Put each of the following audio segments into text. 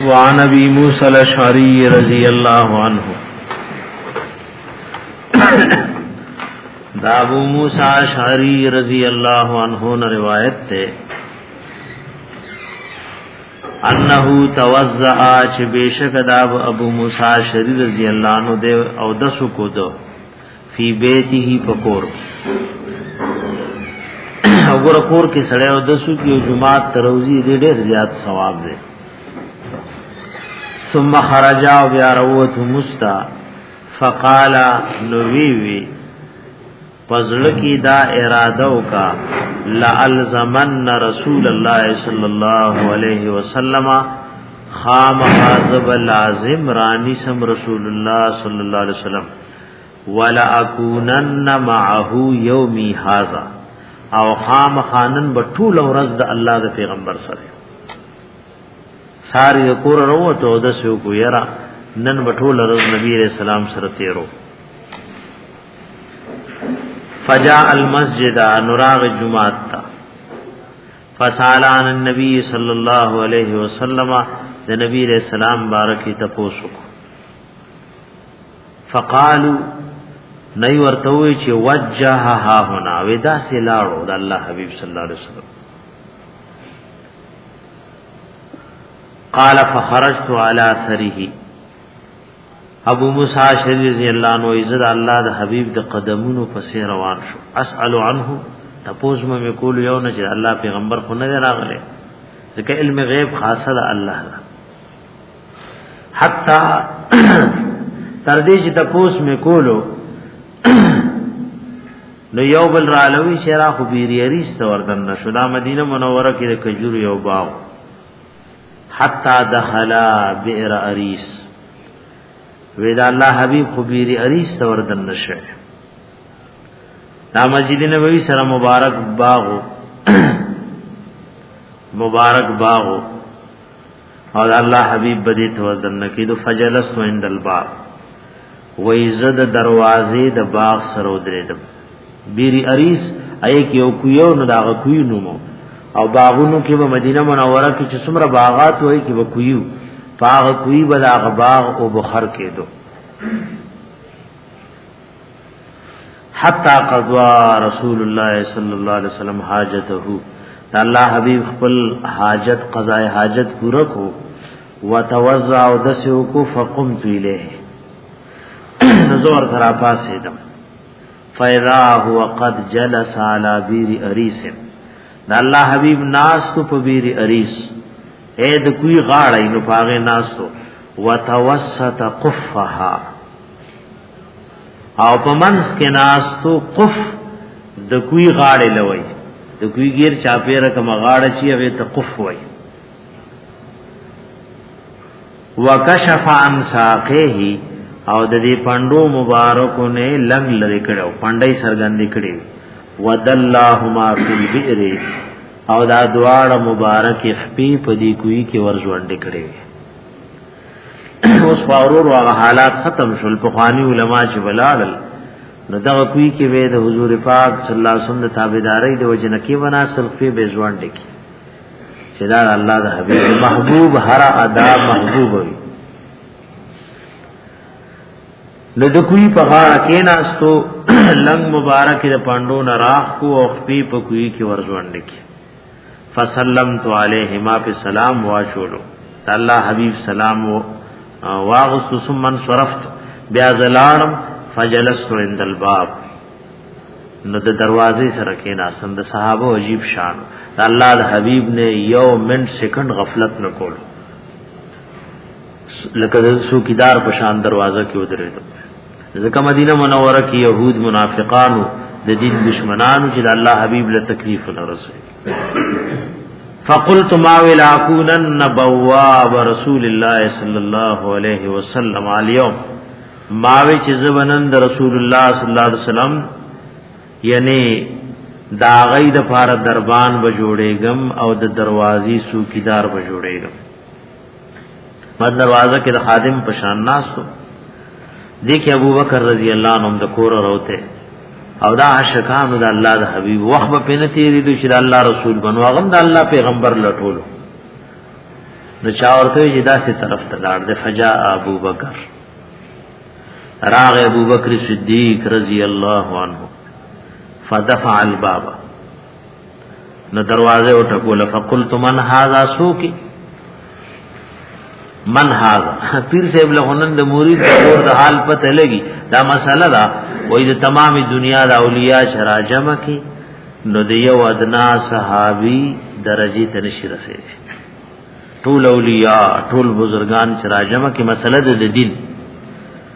وعن ابي موسى الاشعري رضي الله عنه دا ابو موسی اشعری رضی اللہ عنہ نے روایت تے انه توزع چې بشک دا ابو موسی اشعری رضی اللہ عنہ دے او دسو کو دو فی بیته پکور او ګور کور کې سړی او دسو کې جمعه تروزی دې ډېر زیات ثواب دی ثم خرج او بیا روته مستا فقال نووی وی پزړه کې دا اراده وکا لالزمن رسول الله صلی الله علیه وسلم خام حاذب لازم رانی سم رسول الله صلی الله علیه وسلم ولا اكونن معه يومي هذا او خام خانن به ټول ورځ د الله د پیغمبر سره ساری کور وروته او د سو کو یرا نن به ټول ورځ نبی رسول سلام سره تیرو فجاء المسجد نراغ جمعات تا فسالان النبي صلى الله عليه وسلم د نبی رسول سلام بارکی تپوسو فقالو نئی ورته وی چې وجهها هنا ودا سي لاړو د الله حبيب صلی الله علیه وسلم قال فخرجت على اثره ابو موسی شری رضی الله عنه عزت الله د حبيب د قدمونو پسې روان شو اسال عنه تپوس مې کول یو نه چې الله پیغمبر خو نه راغله ځکه علم غیب خاصه ده الله ده حتا تر دې چې تپوس مې کولو نو یو بل را لوي چې را خو بیریری ستوردن نشو دا مدینه منوره کې د کجور یو باغ حتا دخلا بئر اریس ودا الله حبیب خو بیری اریس ستوردن نشه دا مسجد نبوی سره مبارک باغ مبارک باغ او الله حبیب بدی ته وزن کې دو فجلس وند الباب وای زد دروازې د باغ سره ودرېدم بیری اریس اې کې یو کویو نه داغه کوی نومو او باغونو کې به مدینه منوره کې چې څومره باغات وای کې به کویو باغ کوی بل هغه باغ او بخر کې دو حتا قضا رسول الله صلی الله علیه وسلم حاجته دا الله حبیب خپل حاجت قضاء حاجت پورا کو وتوزع او دسو کو فقمت الیه نزور ترا پاسې دم فیدا هو قد جلس علی بیر اریس دا الله حبیب ناس تو په بیر اریس اے د کوی غاړه نو پاغه ناس تو وتوسط قفها او په منځ کې ناستو قف د کوی غاړې لوي د کوی غیر چاپیره کوم غاړه چې هغه ته قف وای وکشف عن ساقه او د دې پندو مبارکو نه لګ لری کړو پندای سرګندې کړې ودلهما فی البئر او دا دواړه مبارک خپې په دې کوی کې ورژوند کړې اوس فورور او حالات ختم شول په خواني علما چې بلال نو دا کوي کې وې د حضور پاک صلی الله علیه وسلم د تابعداري د وجنه کې ونا سلفي به ځوان ډکی چې دا الله د حبيب محبوب هر ادا محبوب وي نو د کوی په غاړه کې ناستو لنګ مبارک د پاندو نه راخ کو او خپې په کوی کې ورځوان ډکی فسلمت علیه ما په سلام واچولو الله حبیب سلام واغست ثم انصرفت بیا زلالم فجلست عند الباب نو د دروازې سره کې ناسم د صحابه عجیب شان د الله د حبیب نه یو منټ سکند غفلت نه کول لکه د سوکیدار په شان دروازه کې ودرېدو ځکه مدینه منوره کې يهود منافقانو د دین دشمنانو چې د الله حبیب له تکلیف نه رسي فقلت ما ولا كونن بواب رسول الله صلی الله علیه وسلم اليوم ما وی چې زبنن د رسول الله صلی الله علیه وسلم یعنی دا غي د فار دربان به جوړېګم او د دروازې سوکیدار به جوړېګم په دروازه کې د خادم په شان ناسو دې کې ابو بکر رضی الله عنه د کور راوته او دا عاشقانو د الله د حبیب وخت په نه تیری دي چې د الله رسول بنو هغه د الله پیغمبر لټولو نو چا ورته چې داسې طرف ته لاړ د فجاء ابو بکر راغ ابو بکر صدیق رضی الله عنه فدفع الباب نو دروازه او ټکول فقلت من هاذا سوکی من هاذا پیر صاحب له نن د مرید اور د حال پته لګي دا مسله دا وای د تمام دنیا د اولیاء شرا جمع کی نو د یو ادنا صحابي درجه ته نشي رسیدي ټول اولیاء ټول بزرگان شرا جمع کی مسله د دین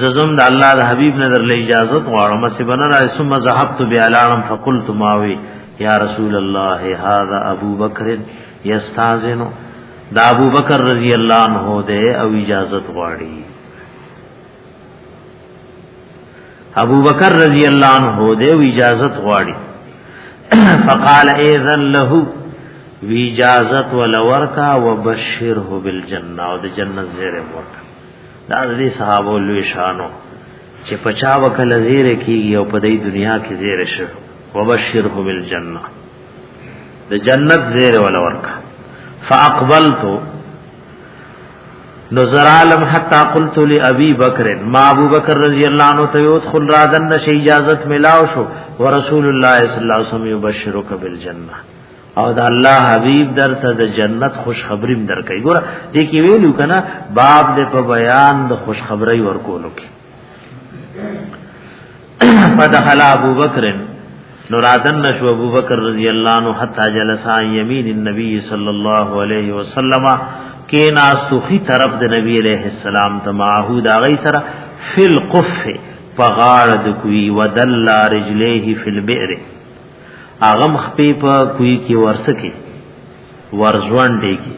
ززم د الله د حبيب نه در لې اجازه غواړم چې بنا را ثم ذهبت بعلانم فقلت ماوي یا رسول الله هذا ابو بکر یستاذن دا ابو بکر رضی الله عنه دې او اجازه غواړي ابو بکر رضی الله عنه دې او اجازه غواړي فقال اذن له وی اجازت ولورکا وبشره بالجنه او د جنت زیره ورکا دا دې صحابه لوی شانو چې پچا وکل زیر کیږي او په دې دنیا کې زیر شو وبشره بالجنه د جنت زیر ول ورک فاقبلت نظر عالم حتا قلت لابي بکر ما ابو بکر رضی الله عنه ته يدخل رادن شي اجازه ملاو شو ورسول الله صلی الله علیه وسلم يبشرك بالجنه او د الله حبیب درته د جنت خوشخبریم درکې ګوره دې کې ویلو کنه باب دې په بیان د خوشخبری ورکولو کې فدخل ابو بکر نورادن نشو ابو بکر رضی اللہ عنہ حتا جلسا یمین النبی صلی اللہ علیہ وسلم کې ناستوخي طرف د نبی علیہ السلام ته معهود اغه سره فل قف په غاړه د کوي ودل رجلیه فل بئر هغه مخپې په کوی کې ورسکه ورځوان دی کی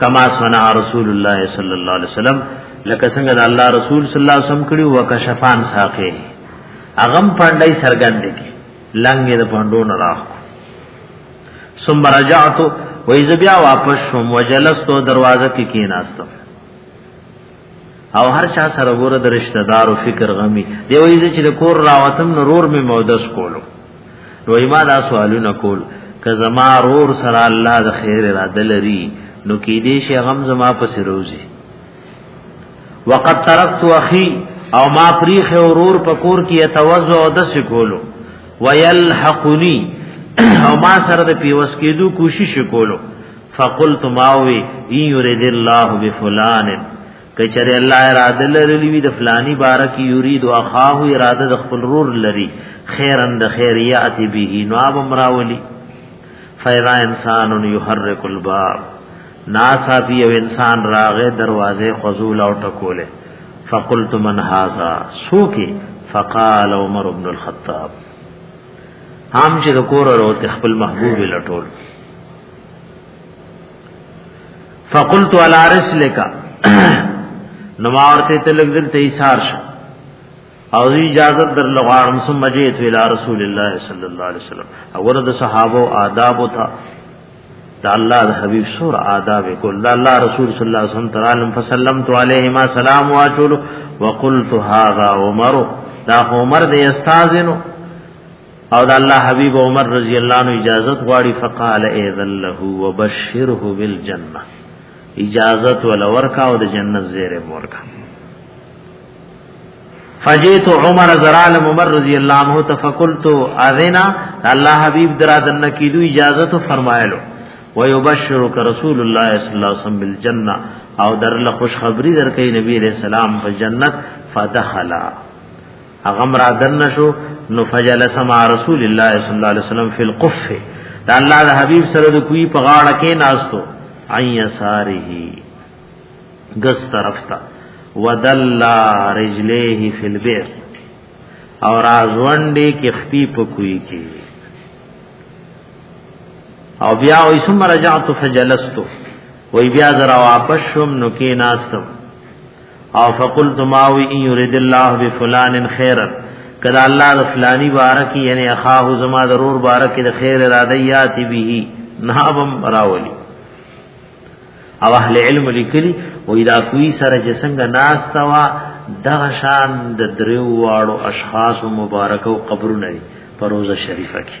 کما سنا رسول الله صلی الله علیه وسلم لکه څنګه د الله رسول صلی الله علیه وسلم کړي وکشفان ساقه اغم پاندای سرګند کی لنګ د پاندو نه راخ ثم رجعت و اذ بیا واپس شوم وجلست دروازه کې کیناستم او هر چا سره ګوره د رشتہ دار او فکر غمی دی وایي چې د کور راوتم نو رور می مودس کولو نو ما دا سوالونه کول که زما رور سره الله د خیر را دلري نو کې دې شي غم زما په سروزي وقد ترکت اخي او ما پریخ اورور پکور کی توزع او دس کولو ويلحقني او ما سره د پیوس کېدو کوشش کولو فقلت ماوي ان يريد الله بفلان کچره الله اراده لرلی وی د فلانی بارک یرید اخاه اراده د خپل رور لري خیرن د خیریات به نو اب مراولی فیرا انسان یحرک الباب ناسا پی او انسان راغه دروازه خذول او ټکوله فقلت من هذا سوکی فقال عمر بن الخطاب هم چې د کور وروته خپل محبوب لټول فقلت على رسلك نو ما ورته ته لګ دل ته ایثار شو او دی اجازه در لغارم ثم جئت الى رسول الله صلی الله علیه وسلم اور د صحابه او آداب تھا د الله د حبیب سور آداب کول د الله رسول صلی الله علیه وسلم تعالی فسلمت علیهما سلام واچول وقلت هذا عمر دا عمر دی استاذنو او د الله حبیب عمر رضی الله عنه اجازه غواړي فقال اذن له وبشره بالجنه اجازه ول ورکا او د جنت زیره ورکا فجئت عمر زرال عمر رضی الله عنه تفقلت اذن الله حبیب درا دن کیدو اجازه تو فرمایلو ويبشرك رسول الله صلی الله علیه وسلم بالجنه او در له خوشخبری درکې نبی رسول الله په جنت فدخلا هغه مرا دن شو نو فجلس مع رسول الله صلی الله علیه وسلم فی القف دا الله د حبیب سره د کوی په غاړه کې ناستو عین یساره ګس طرف تا ودل رجلیه فی البئر او رازوندې کې خپې په کوی کې او بیا وې ثم رجعت فجلست وې بیا زرا واپس شوم نو کې ناستم او فقلت ما وی ان يريد الله بفلان خيرا کدا الله د فلانی بارکی یعنی اخاه زما ضرور بارکی د خیر اراده یاتی به نابم راولی او اهل علم لیکلی و اذا کوی سره چې څنګه ناس توا دغه شان د دریو واړو اشخاص مبارک او قبرونه پروزه شریفه کې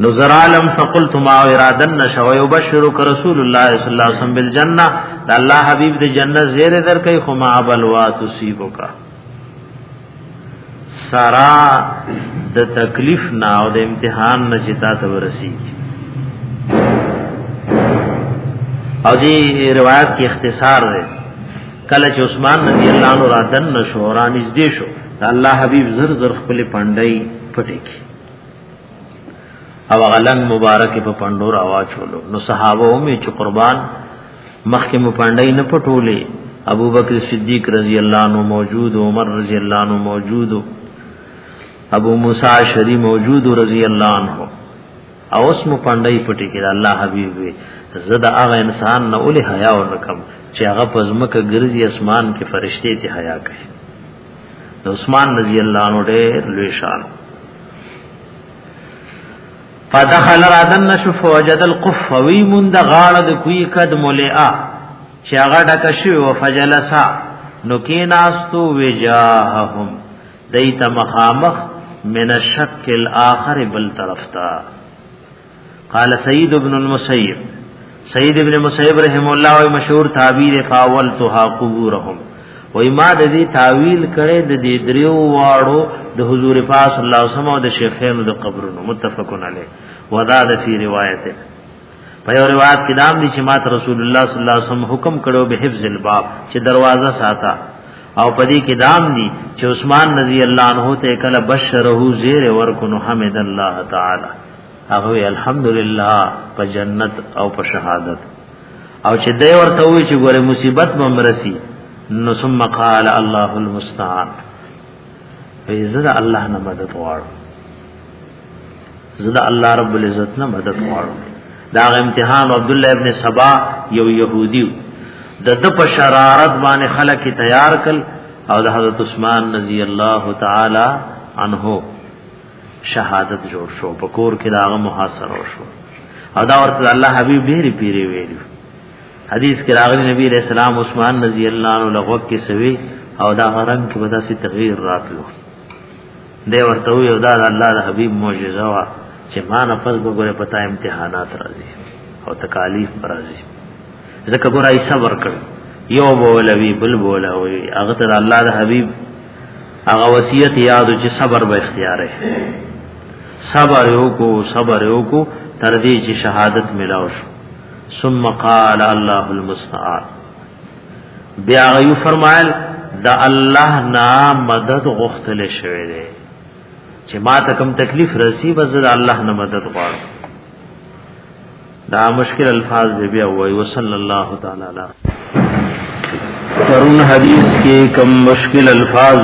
نو زرالم فقلت ما ارادن نشو یبشرک رسول الله صلی الله علیه وسلم بالجنه دا الله حبیب دې جنت زیر در کوي خو ما بلوا تصيبک سرا د تکلیف نه او د امتحان نه چې تا ته ورسی او دې روایت کې اختصار دی کله چې عثمان رضی الله عنه را دن نشو را نږدې شو الله حبیب زر زر خپل پاندای پټې کی او غلن مبارک په پاندو را واچولو نو صحابه هم چې قربان مخکې مو پاندای نه پټولې ابو بکر صدیق رضی الله عنه موجود عمر رضی الله عنه موجود ابو موسی شری موجود رضی الله عنه او اوس مو پاندای پټی کې الله حبیب وي زه د هغه انسان نه اولې حیا ورکم چې هغه په ځمکه ګرځي اسمان کې فرشته ته حیا کوي د عثمان رضی الله عنه ډېر لوی شان فدخل رادن نشف وجد القف وی من د غاړه د کوی قد ملئا چې هغه ډک شوی او فجلسا نو کې ناستو وجاههم دیت مخامخ من الشک الاخر بل طرف تا قال سید ابن المسیب سید ابن مسیب رحم الله او مشهور تعبیر فاولتها قبورهم و ما د دې تعویل کړي د دې دریو واړو د حضور پاک صلی الله علیه وسلم او د شیخینو د قبرونو متفقون علی ودا د فی روایت په یو روایت کې دام دي چې مات رسول الله صلی الله علیه وسلم حکم کړو به حفظ الباب چې دروازه ساته او پدې کې دام دي چې عثمان رضی الله عنه ته کله بشره زیر ورکو نو حمد الله تعالی هغه الحمدلله په جنت او په شهادت او چې دی ورته وی چې ګوره مصیبت ممرسي نو ثم قال الله المستعان فیزر الله نه مدد غواړم زدا الله رب العزت نه مدد غواړم دا امتحان عبد الله ابن سبا یو يهودي د د په شرارت باندې خلک تیار کل او د حضرت عثمان رضی الله تعالی عنه شهادت جوړ شو په کور کې داغه محاصره شو او دا ورته الله حبیب ډېر پیری ویل حدیث کې راغلی نبی علیہ السلام عثمان رضی الله عنه لغوک کې سوي او دا غرم کې ودا سي تغییر راتلو دی ورته یو دا د الله د حبیب معجزه وا چې ما نه پس وګوره پتا امتحانات راځي او تکالیف راځي ځکه ګور ای صبر کړ یو بولوی بل بولوی هغه ته الله د حبیب هغه وصیت یاد چې صبر به اختیار ہے صبر یو کو صبر یو کو تر دې چې شهادت ملاو شو ثم قال الله المستعان بیا غیو فرمایل دا الله نا مدد غختل شوی دی چې ما ته کم تکلیف رسی بس دا الله نا مدد غواړم دا مشکل الفاظ دی بیا وای وصلی الله تعالی علی پرون حدیث کې کم مشکل الفاظ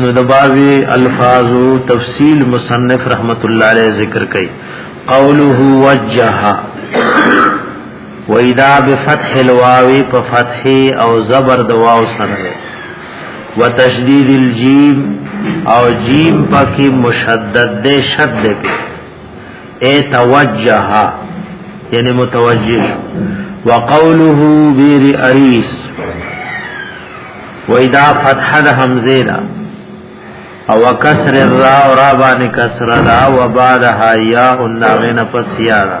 نو د باوی الفاظ تفصیل مصنف رحمت الله علیه ذکر کړي قوله وجها ویدا بفتح الواو په فتح او زبر د واو سره ده وتشدید الجیم او جیم پکې مشدد ده شد ده په اے توجه یعنی متوجه وقوله بیر اریس ویدا فتح د حمزه ده او کسر الراء را باندې کسر را و بعدها یا ان غنه پسیارا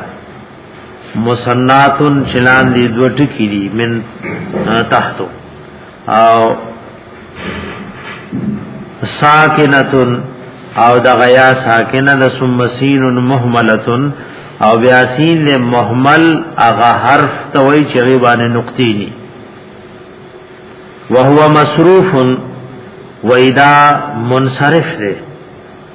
مسناتن چلان دی دو ټکی دی من تحتو او ساکنتن او د غیا ساکنه د سمسین مهملتن او بیا سین له مهمل اغه حرف توي چې غیبانه نقطې ني وهو مصروف وإذا منصرف ده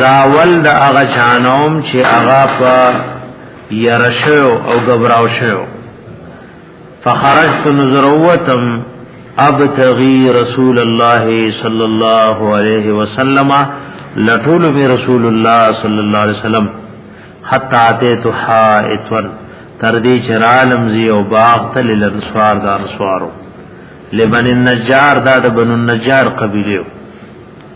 زاول د هغه چانوم چې هغه په يرشو او غبراو شو فخرجت نظروتم ابتغي رسول الله صلى الله عليه وسلم لطول می رسول الله صلى الله عليه وسلم حتا اتيت حائتن تر دې چې عالم زی او باغ تل لنسوار دا نسوارو لبن النجار دا د بنو النجار قبيله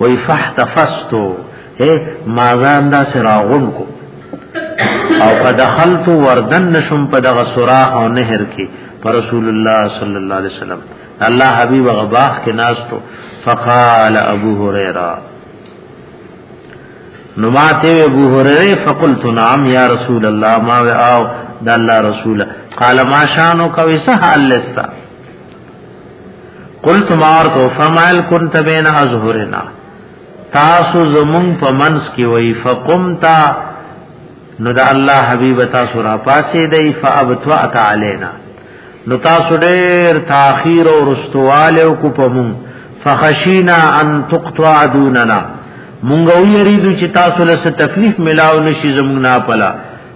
وی فاحتفظتو اے مازان دا سراغون کو او فدخلت وردن نشم په دغه سوراخ او نهر کې پر رسول الله صلی الله علیه وسلم الله حبیب غباخ کې ناستو فقال ابو هريره نو ما ته ابو هريره فقلت نعم يا رسول الله ما او د الله رسول قال ما شانو کوي سه حالستا قلت مار تو فرمایل كنت بین ازهرنا تاسو زمون په منس کې وای فقمتا نو دا الله حبیب تاسو را پاسې دی فابتوات علینا نو تاسو ډیر تاخير او رستواله کو پمون فخشینا ان تقطع دوننا مونږ ویریدو چې تاسو له تکلیف ملاو نشي زمونږ نه پلا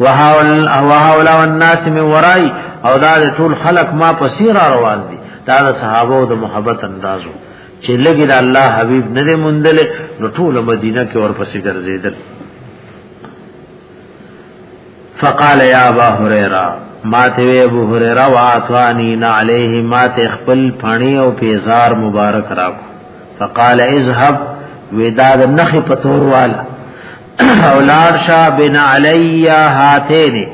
وهاول وهاول الناس من ورای او دا ټول خلق ما پسې را روان دي دا د صحابه او د محبت اندازو چې لګي د الله حبيب نه دې مندل نو ټول مدینه کې ورپسې ګرځیدل فقال يا ابا هريره ما ته وی ابو هريره واعطاني عليه ما ته خپل پانی او پیزار مبارک راکو فقال اذهب ودا د نخ پتور والا اولاد شا بن علی هاتین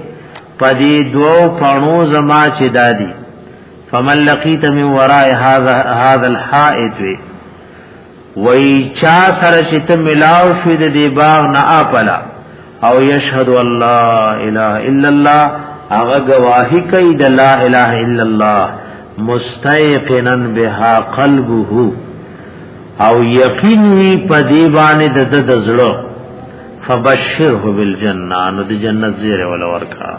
پدی دو پانو زما چې دادی فمن لقیت من وراء هذا هذا الحائط وی چا سره چې ته ملاو شو د دې باغ نه اپلا او یشهد الله الا الا الله هغه گواہی کوي د لا اله الا الله مستيقنا بها قلبه او یقین وی په دی باندې د د زړه فبشره بالجنه نو د جنت زیره ول ورکا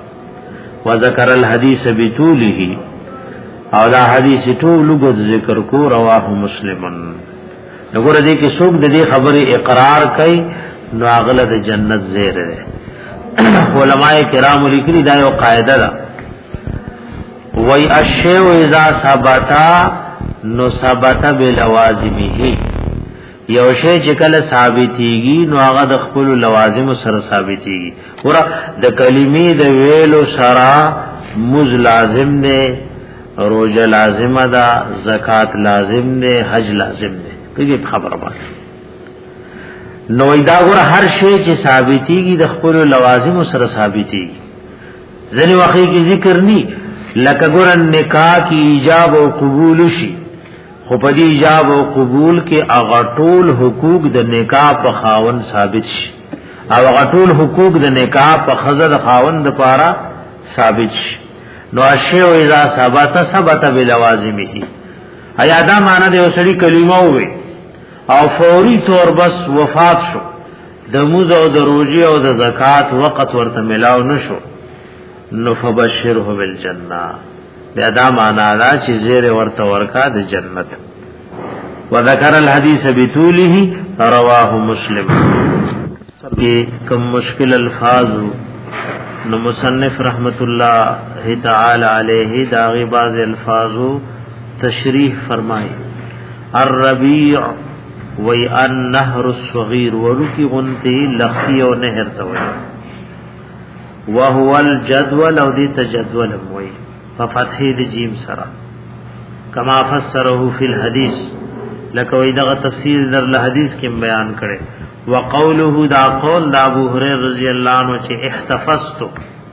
وذکر الحدیث بتوله او دا حدیث ټول لغت ذکر کو رواه مسلمن نګور دې کې څوک د دې خبرې اقرار کوي نو اغله د جنت زیره علماء کرام لیکلي دا یو قاعده ده وای الشیء اذا ثبتا نو ثبت بلوازمه یو شی چې کله ثابتېږي نو هغه د خپل لوازم سره ثابتېږي ور د کلمې د ویلو سره مز لازم نه روزه لازم ده زکات لازم نه حج لازم نه پیږي خبره باندې نو دا ور هر شی چې ثابتېږي د خپل لوازم سره ثابتېږي ځنی واخی کی ذکر نی لکه ګورن نکاح کی ایجاب او قبول شي خو په دې ایجاب او قبول کې اغټول حقوق د نکاح په خاون ثابت شي او اغټول حقوق د نکاح په خزه د خاون د پاره ثابت شي نو اشی او اذا ثبت ثبت بلوازمه ایا دا معنی د وسړي کلمه وي او فوري تور بس وفات شو د موز او د روزي او د زکات وخت ورته ملاو نشو نو فبشره بالجنه بیا دا معنا دا چې زیر ورته ورکا د جنت وذكر الحديث بطوله رواه مسلم کې کوم مشکل الفاظ نو مصنف رحمت الله تعالی علیه دا غي بعض الفاظو تشریح فرمایي الربيع وی النهر الصغير ورکی غنتی لخی او نهر ته وی وهو الجدول او دی تجدول وی ففتح دی جیم سرا کما فسره فی الحدیث لکه وی دغه تفسیر در له حدیث کې بیان کړي وقوله دا قول دا ابو هريره رضی الله عنه چې احتفظت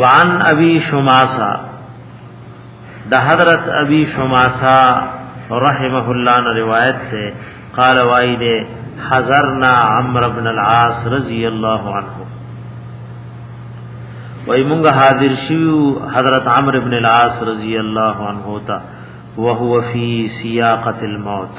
وعن ابي شماسه د حضرت ابي شماسه رحمه الله نے روایت سے قال وائی دے حضرنا عمرو بن العاص رضی اللہ عنہ وای مونږ حاضر شیو حضرت عمرو ابن العاص رضی الله عنه تا وهو فی سیاقه الموت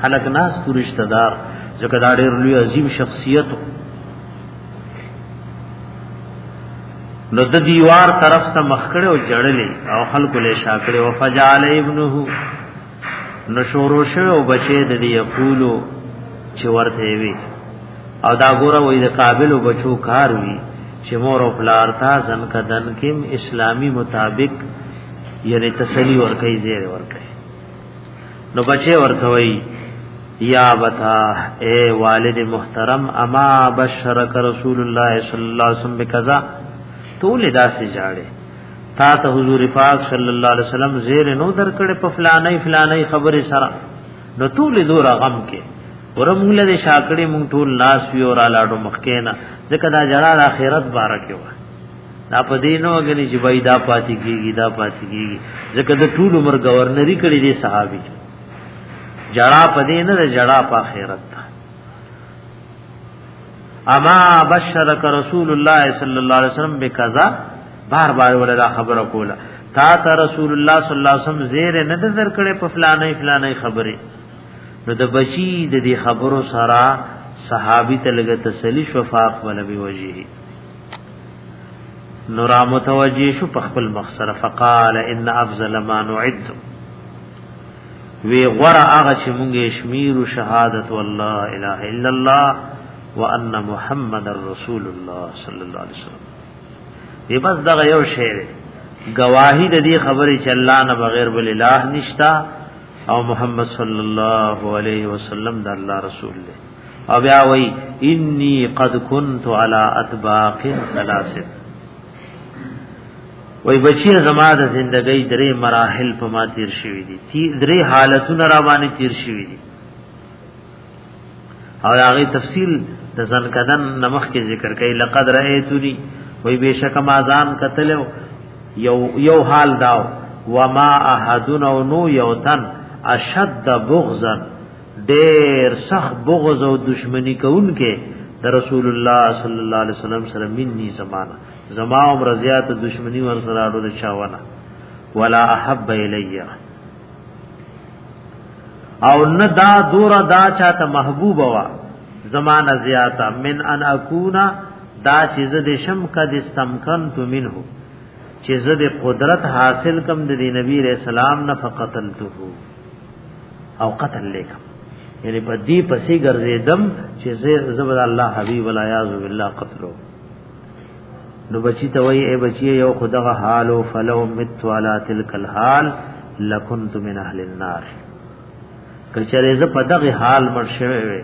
خلک ناس تو رشتہ دار ځکه دا ډېر لوی عظیم شخصیت نو د دیوار طرف ته مخ کړي او جړلې او خلکو له شا کړي او فجعل ابنه نو شورو شو او بچي د دې یقولو چې ورته وي او دا ګوره وې د قابل بچو کار وی چې مور او پلار تا ځن کدن کې اسلامی مطابق یعنی تسلی ورکې زیر ورکې نو بچي ورکوي یا بتا اے والد محترم اما بشرک رسول الله صلی الله علیه وسلم بکذا تو لدا سے جاړي تا ته حضور پاک صلی الله علیه وسلم زیر نو درکړې په فلانې فلانې خبره سره نو ټول دور غم کې ورمول دې شاکړې مونږ ټول لاس وی اور الاړو مخکینا ځکه دا جلال اخرت بارکه و دا په دې نو غني چې بای دا پاتې کیږي دا پاتې کیږي ځکه د ټول عمر گورنری کړی دی صحابي جړا په دې نه جړا په آخرت تا اما بشرک رسول الله صلی الله علیه وسلم بکذا بار بار ولا خبره کوله تا ته رسول الله صلی الله علیه وسلم زیر نه در کړې په فلانه فلانه خبره نو د بچی د دې خبرو سره صحابي ته لګه تسلی شفاق ولوي وجهه نورا متوجی شو په خپل مخسر فقال ان افضل ما نعد وی غرا هغه چې مونږه شمیر شهادت والله اله الا الله وان محمد رسول الله صلی الله علیه وسلم دی بس دغه یو شعر گواہی د دې خبرې چې الله نه بغیر بل اله نشتا او محمد صلی الله علیه وسلم د الله رسول دی او بیا وای انی قد كنت على اطباق ثلاث وای بچی زما د زندګۍ درې مراحل په ما تیر شوې دي تی درې حالتونه را باندې تیر شوې دي او هغه تفصیل د ځن کدن نمخ کې ذکر کړي لقد رأیتنی وای بشک ما ځان قتل یو یو حال داو وما احدن نو یوتن اشد بغضا ډیر سخت بغض او دشمنی کوونکې د رسول الله صلی الله علیه وسلم سره منی زمانہ زما او رضیات دشمنی ور سره اړو د چاونه ولا احب الیه او نه دا دور دا چاته محبوب وا زمانہ زیاته من ان اکونا دا چې زه د شم کد استمکن تو منه چې زه د قدرت حاصل کم د نبی رسول الله نه فقتلته او قتل لیکم یعنی په دې پسې ګرځیدم چې زه زبر الله حبیب ولا یاذ بالله قتلو نو بچی ته وای اے بچی یو خدغه حال او فلو مت والا تلک الحال لکنت من اهل النار کچره ز په دغه حال مر شوی وي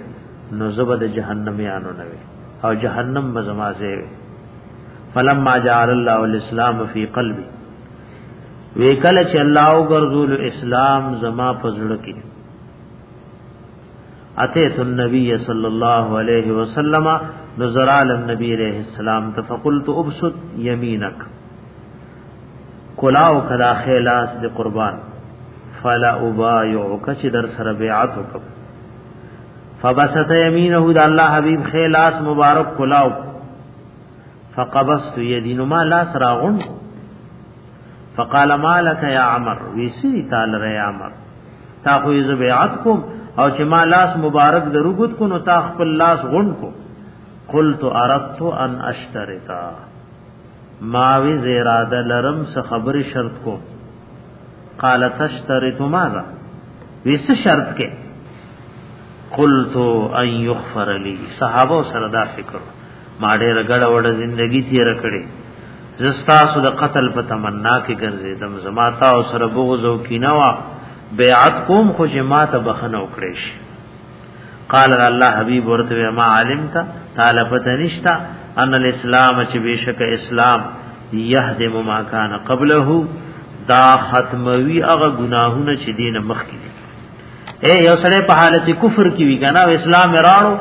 نو زبر د جهنم یانو نه وي او جهنم به زمازه وي فلما جعل الله الاسلام فی قلبی وکله چې الله او ګرځول اسلام زما پزړ کې اته سن نبی صلی الله علیه وسلم نظر عالم نبی علیہ السلام تفقلت ابسط یمینک کلاو کدا خلاص دی قربان فلا ابایعک چې در سره بیعت وکم فبسط یمینه د الله حبیب خلاص مبارک کلاو فقبست یدی نو ما لاس راغون فقال مالک یا عمر ویسی تال رے عمر تا خو یز بیعت کوم او چې ما لاس مبارک دروګت کو نو تا خپل لاس غون کو قلت اردت ان اشترطا ما وی زیراده لرم س خبر شرط کو قال تشترط ماذا ویس شرط کې قلت ان يغفر لي صحابه سره دا فکر ما ډېر غړ وړ زندگی تیر کړې زستا سو د قتل په تمنا کې ګرځې دم زما تا او سره بغض او کینه وا بیعت کوم خو چې ما ته بخنه وکړې شي قال الله حبیب ورته ما عالم تا تعالی پته نشتا ان الاسلام چې بشک اسلام یهدم ما کان قبله دا ختموي هغه ګناهونه چې دین مخکې اے یو سره په حالت کفر کې وی کنه اسلام راړو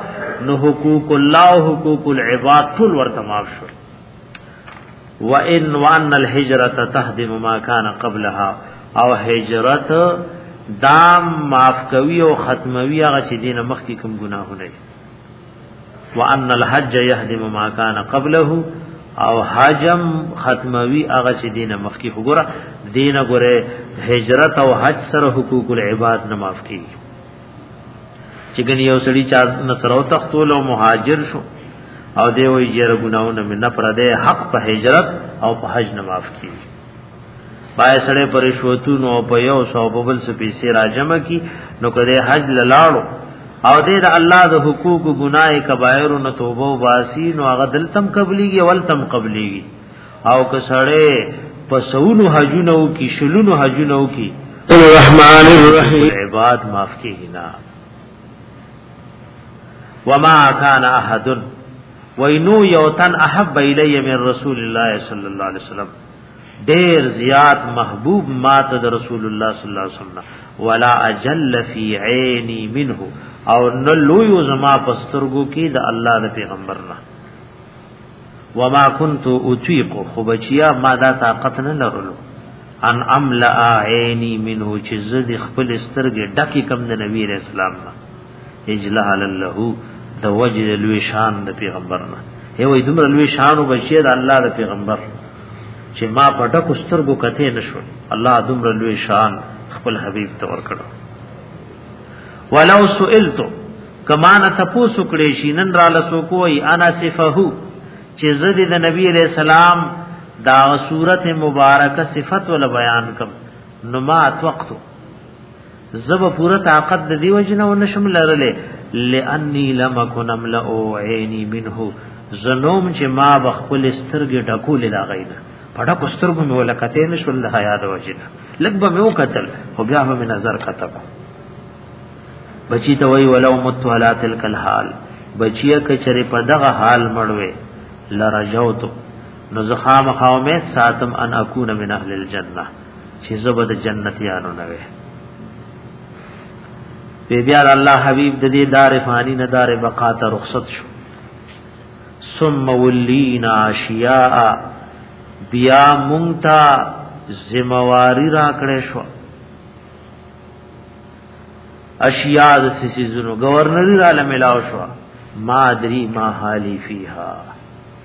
نو حقوق الله او حقوق العباد ټول ورته معاف شو وان وان الهجرت تهدم ما كان قبلها او هجرت دام معاف کوي او ختموي هغه چې دینه مخکې کوم ګناهونه وان الحج يهدم ما كان قبله او حجم ختموي هغه چې دینه مخکې وګوره دینه ګوره هجرت او حج سره حقوق العباد نه معاف کیږي چې ګنې یو سړی چا نصرو تختول او مهاجر شو او دی وی جره ګناونه مې نه پر دې حق په هجرت او په حج نه معاف کیږي پای سره پرشوتونو په یو سو په بل سو پیسې راجمه کی نو کده حج لاړو او دې د الله د حقوق ګناه کبایر نو توبه او باسی نو هغه دلتم قبليږي ولتم قبليږي او که سره په سونو حجونو کی شلونو حجونو کی الرحمن الرحیم عباد معاف کیږي نه وما كان احد وینو یوتن احب الی من رسول الله صلی الله علیه وسلم ډیر زیات محبوب ماته د رسول الله صلی الله علیه وسلم ولا اجل فی عینی منه او نه لوی زما پسترګو کې د الله د پیغمبر نه وما كنت اطيق خو بچیا ما دا طاقت نه لرلو ان املا عینی منه چې زه د خپل سترګې ډکی کم د نبی رسول الله اجلال له د وجه لوی شان د پیغمبر نه هی وای دومره لوی شان او بچی د الله د پیغمبر چې ما په ټکو سترګو کته نشو الله دومره لوی شان خپل حبیب ته ورکړو ولو سئلت کما نه تاسو کړې شي نن را لسو کوی انا صفه چې زدي د نبی علیہ السلام دا صورت مبارکه صفت ول بیان کم نو ما وقتو زب پوره طاقت د دیو جنو نشم لرله لانی لم کن املا عینی منه زنوم چې ما بخپل سترګې ډکول لا غینا پډا کو سترګو مې ولکته نشول له حیا د وجنه لګ به مې وکتل خو بیا به مې نظر کته کو بچی ته وی ولو مت ولا تلک الحال بچیه کچره په دغه حال مړوي لرجوت نو زخام خاومه ساتم ان اكون من اهل الجنه چې زبر د جنتیانو نه وي بی بیا الله حبیب د دې دار فانی نه دار بقا ته رخصت شو ثم ولینا اشیاء بیا مونتا زمواری را کړې شو اشیاء د سیسیزونو گورنری را لملاو شو ما دری ما حالی فیها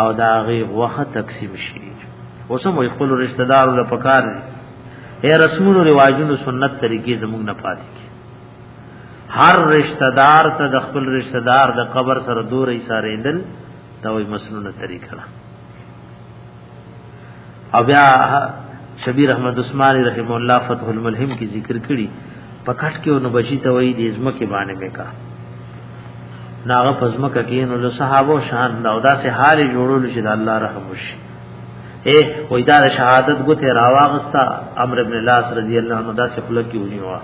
او دا غي غوخه تقسیم شي اوس هم خپل رشتہ دار له پکار دي اے رسمونو رواجونو سنت طریقې زموږ نه پاتې کی هر رشتہ دار ته د خپل رشتہ دار د قبر سره دورې سره اندل دا وي مسنونه طریقه ده او بیا شبیر احمد عثماني رحم الله فتح الملهم کی ذکر کړي په کټ کې نو بچی ته وای د ازمه کې باندې میکا ناغه پزما کې نو له صحابه شان دا او داسې حال جوړول شي د الله رحم وشي اے وېدا شهادت ګته راواغستا امر ابن لاس رضی الله عنه داسې خلک کې ونیوا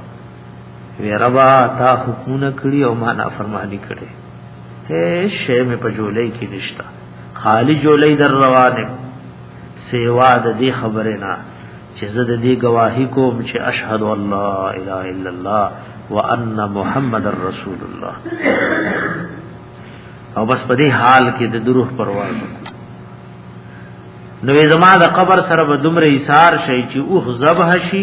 وی ربا تا حکمونه کړی او ما نافرمانی کړی هیڅ شی مې په جولای کې نشتا خالی جولای در روانه سیوا د دې خبره نه چې زه د دې گواهی کوم چې اشهد الله الا الا الله وان محمد رسول الله او بس په دې حال کې د دروح پرواز نو زما د قبر سره به دومره ایثار شي چې اوه ذبح شي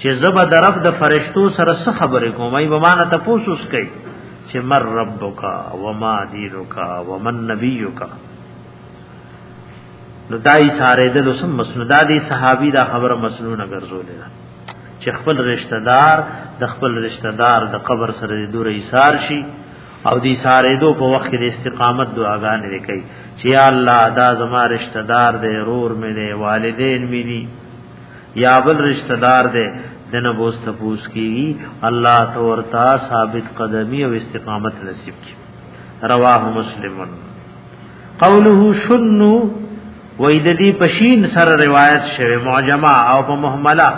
چې زبا د رب د فرشتو سره څه خبرې کوم ای بمانه ته پوسوس کوي چې مر ربک و ما دینک و من نبیک نو دای ساره د لسم مسنودا دی صحابي دا خبره مسنونه ګرځولې ده چې خپل رشتہ دار د خپل رشتہ دار د قبر سره د دوره ایثار شي او دی ساره دو په وخت د استقامت دعاګانې وکړي چې یا الله دا زما رشتہ دار دی رور مې دی والدین مې دي یا بل رشتہ دار دی دنه بوست پوس کی الله تو ورتا ثابت قدمی او استقامت نصیب کی رواه مسلمن قوله شنو وای د دې پشین سره روایت شوه معجمه او په محمله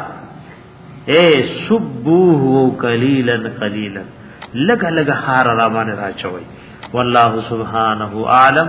اے سبوه قلیلا قلیلا لګ لګ هار را باندې راچوي والله سبحانه اعلم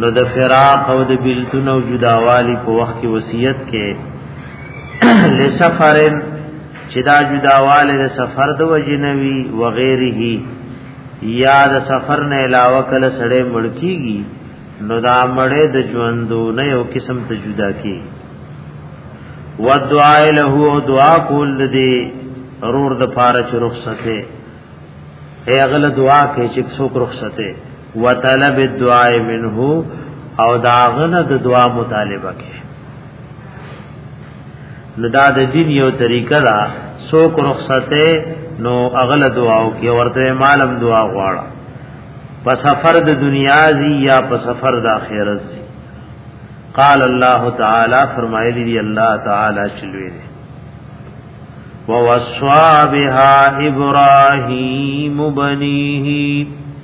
نو د فراق او د بلتون او جداوالی په وخت کې وصیت کې لسفرن چې دا جداواله د سفر د وجنوي و غیره یا د سفر نه علاوه کله سړې مړکیږي نو دا مړې د ژوندو نه یو قسم ته جدا کی و دعای له او دعا کول دې رور د پاره چې رخصته هغه له دعا کې چې څوک رخصته وطلب الدعاء منه او داغنه د دعا مطالبه کې نو دا د دین یو طریقه ده څوک رخصته نو اغل دعاو کې ورته مالم دعا غواړه په سفر د دنیا زی یا په سفر د آخرت زی قال الله تعالی فرمایلی دی الله تعالی چلوې دی ووصوا بها ابراهیم بنیه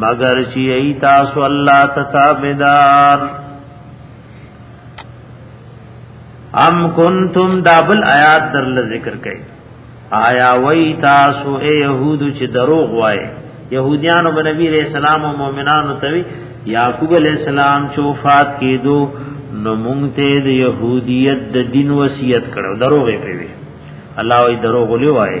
مگر چی ای تاسو الله تتابدار ام کنتم دابل آیات در ذکر کئ آیا وای تاسو اے یهود چې دروغ وای یهودیانو به نبی علیہ السلام او مؤمنانو ته یعقوب علیہ السلام چوفات کیدو نو مونږ ته د يهوديت د دین وصیت کړو دروغ یې پیوي الله وی دروغ ولي وای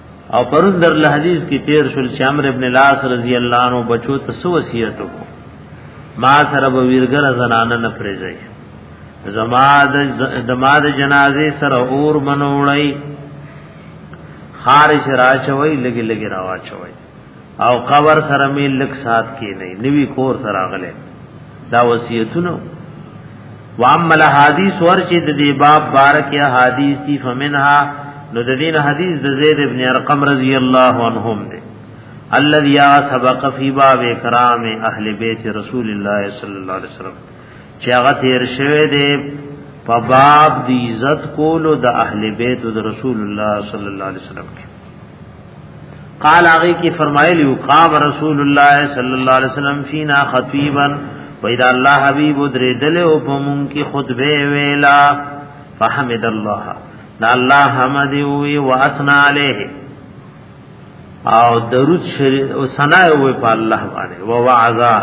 او پرون در له حدیث کې تیر شول چې عمرو ابن لاس رضی الله عنه بچو ته سو وصیت وکړ ما سره به ویرګر زنانه نه پریږي زما د زما د جنازې سره اور منوړی خارج راچوي لګي لګي راواچوي او قبر سره می لک سات کې نه نوی کور سره غله دا وصیتونه وعمل حدیث ورچې د دې باب بارک یا حدیث دی فمنها نو د دین حدیث د زید ابن ارقم رضی الله عنهم دی الذي سبق في باب اکرام اهل بیت رسول الله صلی الله علیه وسلم چې هغه تیر شوه دی په باب د عزت کولو د اهل بیت د رسول الله صلی الله علیه وسلم کې قال هغه کی فرمایلی قام رسول الله صلی الله علیه وسلم فینا خطیبا پیدا الله حبیب درې دل او پمون کی خطبه ویلا فحمد الله دا الله حمد وی واسنا علیه او درود شریف او ثنا وی په الله باندې و وعظا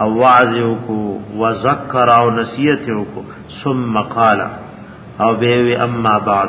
او وعظ کو وذکر او نصیحت کو ثم قال او به اما بعد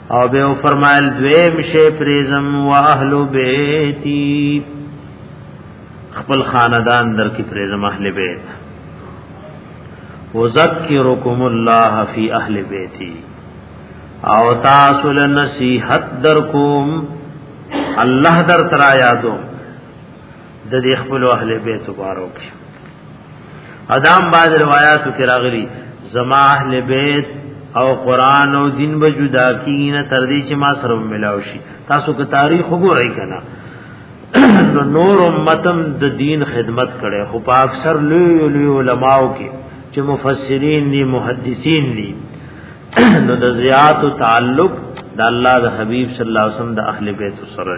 او به فرمایل دویم شی پریزم و اهل بیتی خپل خاندان در کې پریزم اهل بیت وذکرکم الله فی اهل بیتی او تاسو له نصیحت در کوم الله در ترا یادو د دې خپل اهل بیت مبارک ادم بعد روایتو کې راغلي زما اهل بیت او قران او دین به جدا کینه تر دې چې ما سره ملاو شي تاسو که تاریخ وګورئ کنه نو نور امتم د دین خدمت کړي خو په اکثر لوی لوی علماو کې چې مفسرین دي محدثین دي نو د زیات تعلق د الله د حبیب صلی الله علیه وسلم د اهل بیت سره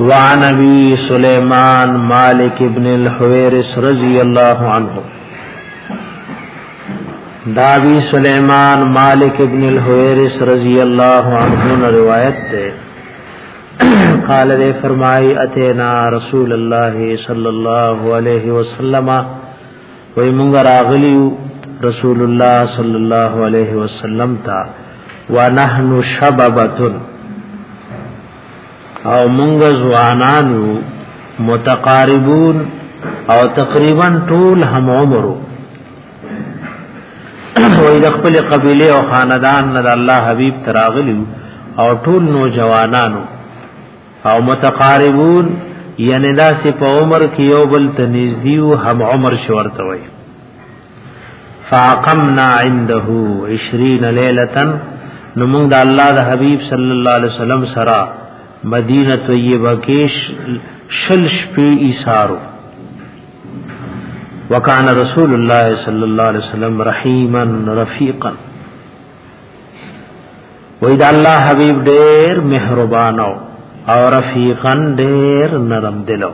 وعن ابي سليمان مالك ابن الحويرث رضي الله عنه داوی سلیمان مالک ابن الحویرس رضی اللہ عنہ نے روایت تے قال دے فرمائی اتینا رسول اللہ صلی اللہ علیہ وسلم وای مونږ راغلیو رسول الله صلی الله علیه وسلم تا ونحن شبابتن او مونږ ځوانانو متقاربون او تقریبا ټول هم عمرو وای د خپل قبيله او خاندان نه الله حبيب تراغلیو او ټول نوجوانانو او متقاربون یعنی دا سی په عمر کې یو بل تنیز دیو هم عمر شورته وي فاقمنا عنده 20 ليله نو موږ د الله د حبيب صلی الله علیه وسلم سره مدینه طیبه کې شل شپې ایثارو وکانه رسول الله صلی الله علیه وسلم رحیما رفیقا وې دا الله حبيب ډېر مهربان او رفيقن ډېر نرم دلو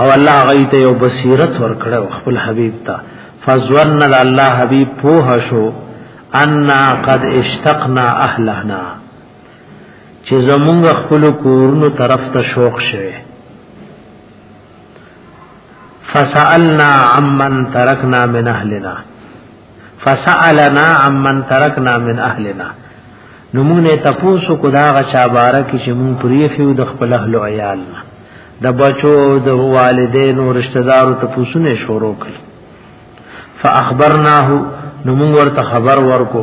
او الله غي ته یو بصیرت ورکړو خپل حبيب ته فزورنا د الله حبيب پوه شو ان قد اشتقنا اهلنا چې زمونږ خپل کورونو طرف ته شوق شوه فسالنا عمن ترکنا من اهلنا فسالنا عمن ترکنا من اهلنا نو موږ نه تاسو کو دا غچا بارا کې چې موږ پریخیو د خپل اهل او عیال نه د بچو د والدینو رشتہ دارو ته پوښتنه شروع کړ فاخبرناه نو موږ ورته خبر ورکو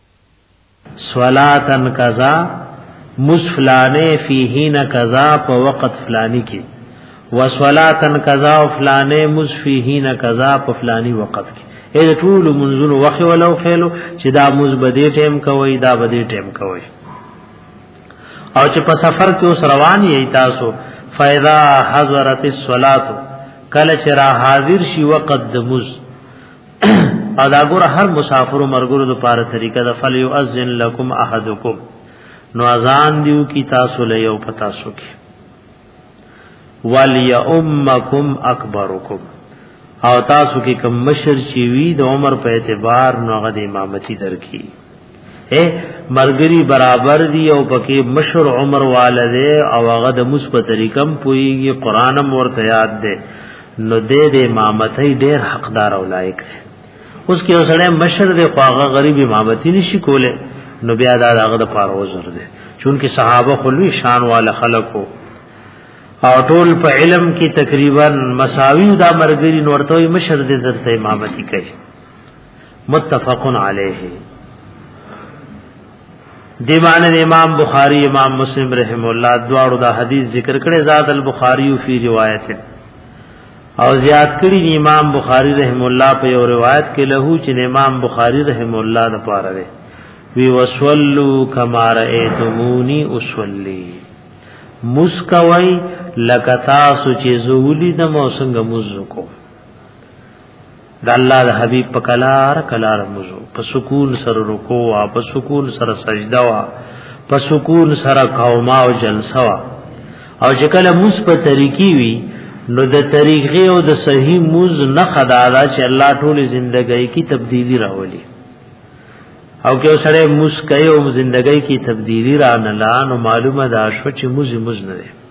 صلاتن قضا مسفلانه فیهن قضا په وقت فلانی کې وصلاتن قضا فلانه مسفیهن قضا په فلانی وقت کې اې ټول منزل وخه ولو خېلو چې دا مز بده ټیم کوي دا بده ټیم کوي او چې په سفر کې اوس روان یې تاسو فیضا حضرت الصلات کله چې را حاضر شي وقت د مز او دا ګور هر مسافر مرګرو د پاره طریقه د فل یؤذن لکم احدکم نو اذان دیو کی تاسو له یو پتا سو کی ولی امکم اکبرکم او تاسو کې کم مشر چی وی د عمر په اعتبار نو غد امامتی درکې اے مرګری برابر دی او پکې مشر عمر والده او هغه د مس په طریقم پویږي قران ورته یاد ده نو دې د امامتۍ ډېر حقدار او لایق دی اوس کې اوسړه مشر دی خو هغه غریب امامتي نشي کوله نو بیا دا هغه د پاره وزر دی چونکه صحابه خلوی شان والا خلقو او ټول په علم کې تقریبا مساوی دا مرګری نورته مشر دې درته امامتي کوي متفق علیه دیوان امام بخاری امام مسلم رحم الله دواړو دا حدیث ذکر کړي ذات البخاری فی روایت او زیات کړي امام بخاری رحم الله په یو روایت کې له چې امام بخاری رحم الله د پاره وي وی وسولو کما رئیتمونی اسولی مسکوي لکتا سوچي زولی د موسنګ مزکو د الله د حبيب په کلار کلار مزو په سکون سره رکوع او په سکون سره سجده وا په سکون سره قوما او جلسه وا او چې کله موس په طریقې وي نو د طریقې او د صحیح موز نه خدا دا چې الله ټول ژوندۍ کی تبدیلی راولي او که سره موس کوي او ژوندۍ کی تبدیلی را نه لان معلومه دا شو چې موز موز نه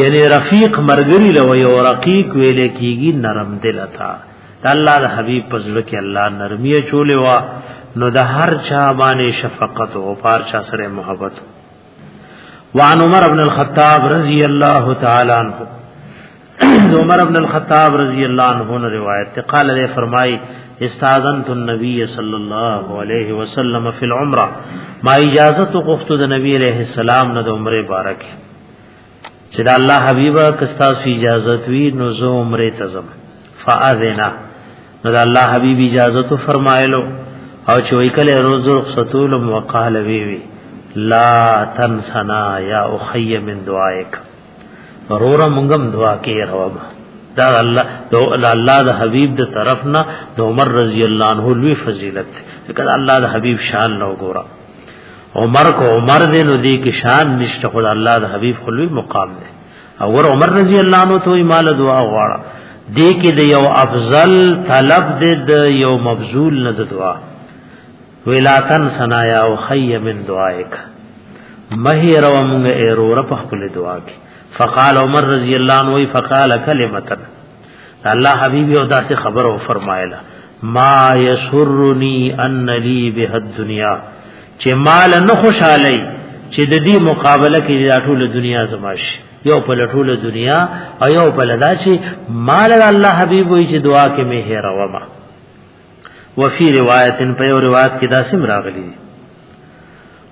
یعنی رفیق مرګری لو یو رقیق ویل کیږي نرم دل تا الله د حبیب پزړه کې الله نرمي چولې وا نو د هر چا باندې شفقت او پار چا سره محبت وعن عمر بن الخطاب رضی الله تعالی عنہ عمر ابن الخطاب رضی اللہ عنہ نے روایت تے قال علیہ فرمائی استاذنت النبی صلی اللہ علیہ وسلم فی العمرہ ما اجازت غفت د نبی علیہ السلام نے عمرے بارک چې دا الله حبیبا کستا سی اجازت وی نو زو عمره تزم فاذنا نو دا الله حبیب اجازه تو فرمایلو او چې وی کله روز رخصتول وقال وی وی لا تنسنا یا اخی من دعائک رورا مونږم دعا کې رواب دا الله دو الله د حبيب د طرف نه د عمر رضی الله عنه لوی فضیلت ذکر الله د حبيب شان نو ګورا عمر کو عمر دې نو دې کې شان نشته خدای الله د حبيب خلوی مقام دی او ور عمر رضی الله عنه ته مال دعا غواړه دې کې د یو افضل طلب دې د یو مبذول نه دعا ویلاتن سنایا او خی من دعائک مهیر و مونږ ایرور په خپل دعا کې فقال عمر رضی الله عنه فقال کلمتن الله حبیب او داسې خبر او فرمایله ما یسرنی ان لی به الدنیا چې مال نه خوشالای چې د دې مقابله کې د ټول دنیا زماش یو په ټول دنیا او یو په لدا چې مال الله حبیب وي چې دعا کې مه هېروه وفي روایت په یو روایت کې دا سم راغلی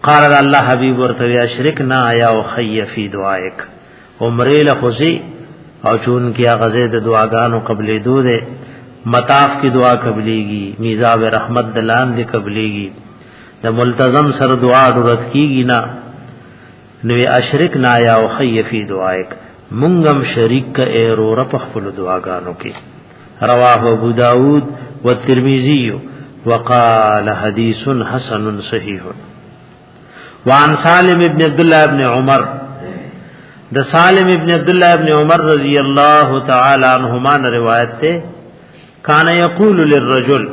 قال الله حبيب ورته یا شرک نا یا او خی فی دعائک عمره له خوشي او چون کې غزه د دعاګانو قبلې دوه مطاف کی دعا قبلېږي میزاب رحمت دلان دی قبلېږي د ملتزم سره دعا ضرورت کیږي نه نو اشرک نا یا او خی فی دعائک منګم شریک ک ایرو رپ خپل دعاګانو کې رواه ابو داود والترمذی وقال حدیث حسن صحیح وعن سالم ابن عبد الله ابن عمر د سالم ابن عبد الله ابن عمر رضی الله تعالی عنہما روایت ته کان یقول للرجل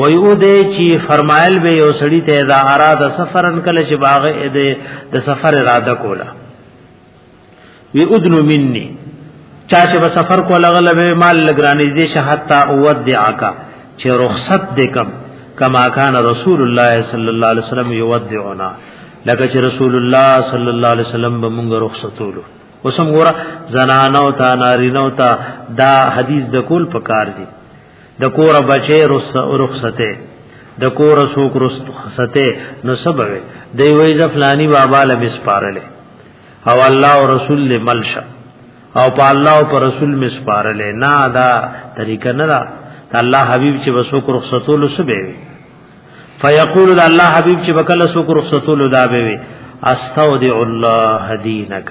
وی او دې چې فرمایل به یو سړی ته دا اراده سفرن کله چې باغ دې د سفر اراده کولا وی اذن مني چا چې په سفر کولا غلبه مال لګرانی دې شهادتا اودعکا چې رخصت دې کم کما کان رسول الله صلی الله علیه وسلم یودعنا لکه چې رسول الله صلی الله علیه وسلم به مونږ رخصتولو وسم ګورا زنانو تا نارینو تا دا حدیث د کول پکار دي د کور بچي رخصته د کور سوک رخصته نو سبب دی وای ز فلانی بابا لمس پارلې او الله او رسول له ملشه او په الله او پر رسول مس پارلې نه دا طریقه نه دا الله حبیب چې وسوک رخصتو لسبه وي فیقول الله حبیب چې وکله سوک رخصتو لدا به وي استودع الله دینک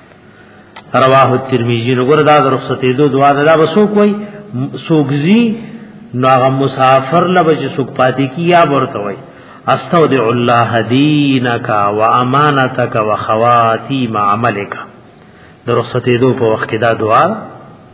رواه الترمذی نو ګره دا رخصتې دو دعا دا وسو کوي سوګزي نو هغه مسافر لبه چې سوګ پاتې کیه ورته وای استودع الله دینک و امانتک و خواتیم عملک د رخصتې دو په وخت کې دا دعا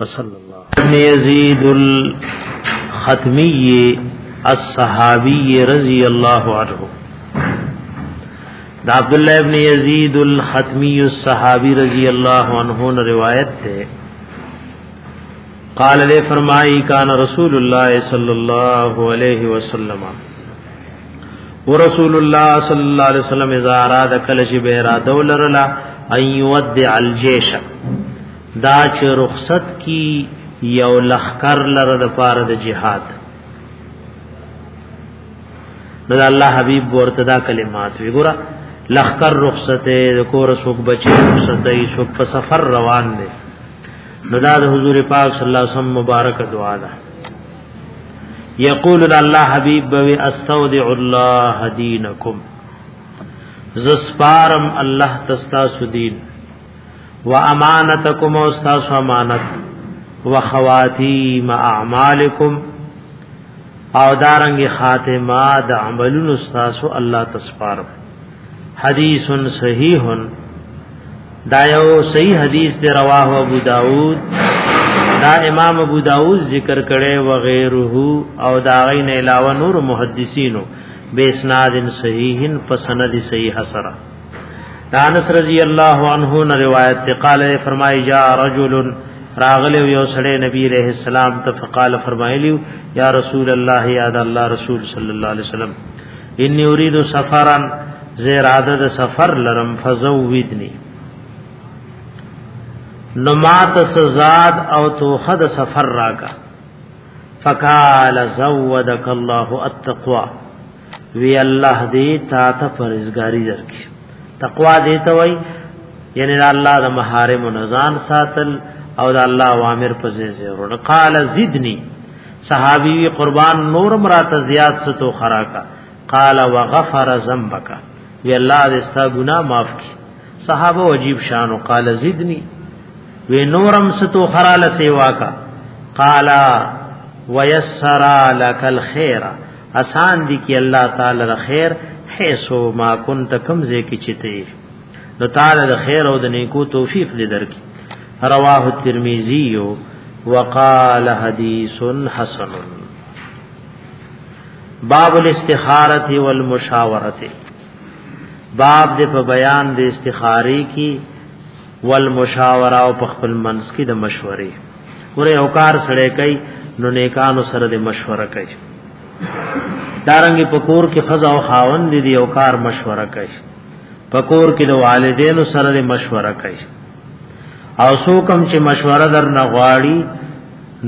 وصلی الله یزید الختمی الصحابی رضی الله عنه دا عبد الله ابن یزید الختمی الصحابی رضی الله عنه نے روایت ہے قال نے فرمائی کان رسول اللہ صلی اللہ علیہ وسلم ورسول الله صلی الله علیه وسلم اذا اراد کل شی به اراده ولرلا ایودع الجیش دا چې رخصت کی یو لخر لره د پاره د جهاد نو الله حبیب ورته دا کلمات وی ګوره لخر رخصت د کور سوق بچي رخصت ای سوق په سفر روان دي نو دا د حضور پاک صلی الله علیه وسلم مبارک دعا ده یقول الله حبیب بوی استودع الله دینکم زسپارم الله تستا سدین و امانتکم او تاسو امانت و خواتیم اعمالکم او دارنګ خاتمه د عملونو تاسو الله تسپار حدیث صحیح دا یو صحیح حدیث دی رواه ابو داود دا امام ابو داود ذکر کړي و غیره او دا غین علاوه نور محدثینو بیسناد صحیح فسند صحیح سره دانس رضی اللہ عنہ نے روایت تے قال فرمائی جا رجل راغل یو سڑے نبی علیہ السلام تے فقال فرمائے لیو یا رسول اللہ یا اللہ رسول صلی اللہ علیہ وسلم انی اريد سفرا زیر عدد سفر لرم فزودنی نمات سزاد او تو خد سفر راکا فقال زودک الله التقوا وی الله دې تا ته فرزګاری درکې تقوا دې ته وای یعنی الله د محارم نزان ساتل او د الله اوامر په ځای ورن قال زدنی صحابي قربان نور مراته زیات ستو خراکا قال وغفر ذنبک وی الله دې ستا ګنا معاف کړي صحابه عجیب شان او قال زدنی وی نورم ستو خراله سیوا کا قال ويسر لك الخير اسان دي کې الله تعالی ر خیر حيثو ما كنت کم زه کې چته نو تعالی د خیر او د نیکو توفیق دې درکې رواه ترمذی وقال حدیث حسن باب الاستخاره والمشاوره باب دې په بیان د استخاری کې والمشاوره او په خپل منځ کې د مشورې ګوره یو کار سره کوي نو نیکانو سره د مشوره کوي دارنګ په کور کې خزا او خاوند دي یو کار مشوره کوي په کور کې د والدینو سره د مشوره کوي او سو کم چې مشوره در نه غواړي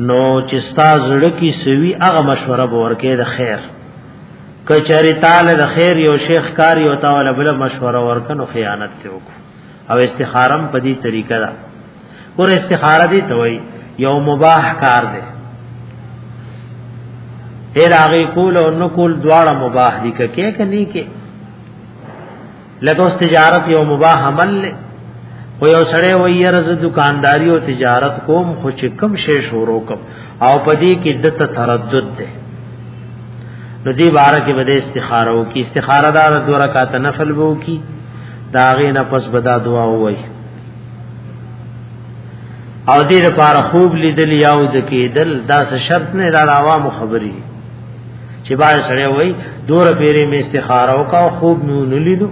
نو چې ستا زړه کې سوي هغه مشوره به ورکې د خیر کچری تعالی د خیر یو شیخ کاری او تعالی بل مشوره ورکنو خیانت ته وکړو او استخارم په دې طریقه ده ور استخاره دي ته وای یو مباح کار دی هر هغه کول او نکول دواړه مباح دي کې کني کې لکه اوس تجارت یو مباح عمل له خو یو سړی وای یرز دکانداری او تجارت کوم خو چې کم شې شروع کوم او پدې کې د تردد ده نو دې بار کې بده استخاره وکي استخاره دار دوه رکعات نفل وو کی دا غي نه پس بدا دعا وای او دې لپاره خوب لیدل یاو د کېدل دا څه شرط نه دا عوام خبري چې با سره وای دور پیرې می استخاره او کا خوب میو نه لیدو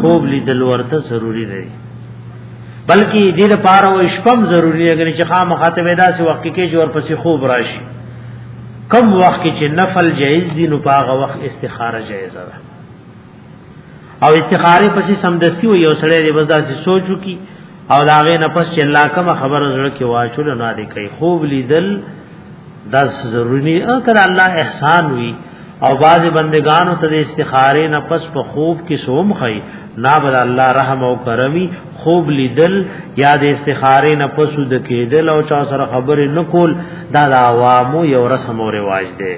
خوب لیدل ورته ضروری دی بلکې دې لپاره و شپم ضروری دی اگر چې خامہ خاطبه دا سه وخت کې جوړ پسې خوب راشي کم وخت کې چې نفل جایز دي نو پاغه وخت استخاره جایز ده او استخاره پسې سمدستي وي او سړی دې بس داسې سوچو کی او لاغه نه پس چې الله کوم خبر زړه کې واچول نه دی کوي خوب لیدل داس ضروری او کړه الله احسان وی او باز بندگانو ته استخاره نه پس په خوب کې سوم خي نا بل الله رحم او کرمی خوب لیدل یا د استخاره نه پس د کېدل او چا سره خبرې نکول دا د عوامو یو رسم او رواج دی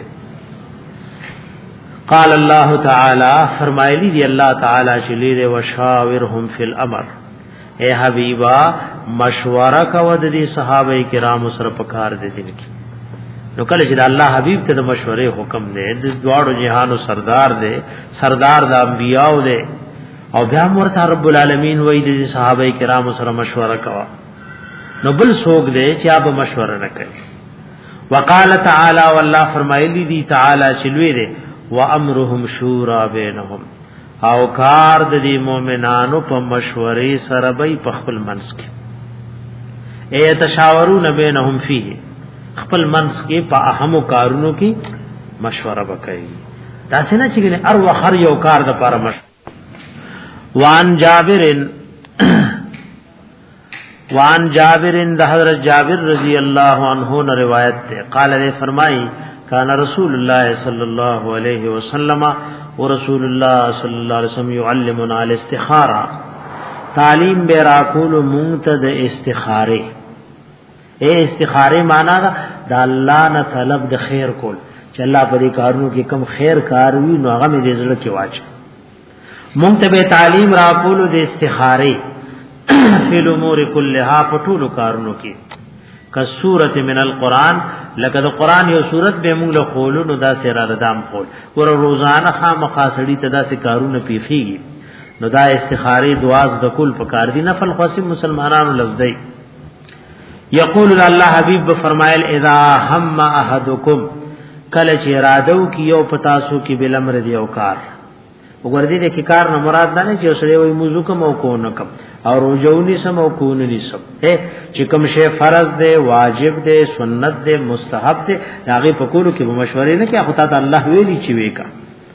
قال الله تعالی فرمایلی دی الله تعالی چې لیده وشاورهم فی الامر اے حبیبا مشوره کو د دې صحابه کرام سره پکار دي دي نو کله چې الله حبیب ته د مشورې حکم دی د دواړو جهانو سردار دی سردار د انبیاو دی او بیا مرته رب العالمین وای د صحابه کرام سره مشوره کوا نو بل څوک دی چې اب مشوره نه کوي وقال تعالی والله فرمایلی دی تعالی شلوی دی وامرهم شورا بینهم او کار د دې مؤمنانو په مشورې سره به په خپل منځ کې اي تشاورون بینهم فيه خپل منځ کې په اهمو کارونو کې مشوره وکړي دا څنګه چې ګنې ار وخر یو کار د پاره مشوره وان جابرن وان جابرن د حضرت جابر رضی الله عنه نے روایت تے قال نے فرمائی کان رسول اللہ صلی اللہ علیہ وسلم ورسول اللہ صلی اللہ علیہ وسلم يعلمنا الاستخارہ تعلیم به راکول مونږ ته د استخاره اے استخاره معنا دا د الله نه طلب د خیر کول چې الله په دې کارونو کې کم خیر کار وي نو هغه مې دې زړه کې واچ مونږ ته به تعلیم را کول د استخاره فی الامور کلها په ټول کارونو کې کسورت من القران لکه د قران یو صورت به موږ له خولونو دا سره ردام خول ور روزانه خامخاسړی ته دا سه کارونه پیخیږي نو دا استخاره دعاز د کل په کار دی نفل خاص مسلمانانو لزدای یقول الله حبیب فرمایل اذا هم احدکم کله چې ارادو کې یو پتا سو کې بل امر دی او کار وګورئ دې کې کار نه مراد نه چې سره وي موضوع کوم او کو نه کوم او روزونی سم او کو نه سم چې کوم شی فرض دی واجب دی سنت دی مستحب دی هغه په کولو کې مشورې نه کې خدای ته الله ویلي چې وېکا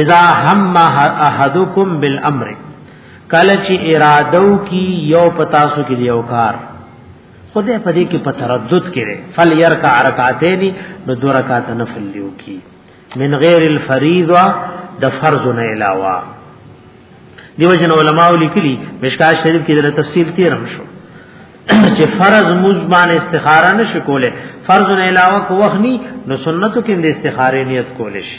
اذا هم احدکم بالامر کله چې ارادو کی یو پتاسو کې یو کار خدای په دې کې په تردد کړي فل يرکع رکعتين نو دو رکعات نفل لیو کی من غیر الفریضه د فرض نه علاوه دیو جن علماء لیکلی مشکات شریف کې د تفصیل تیرم شو چې فرض مزمان استخاره نشکوله فرض نه علاوه کو وخت نی نو سنتو کې د استخاره نیت کول شي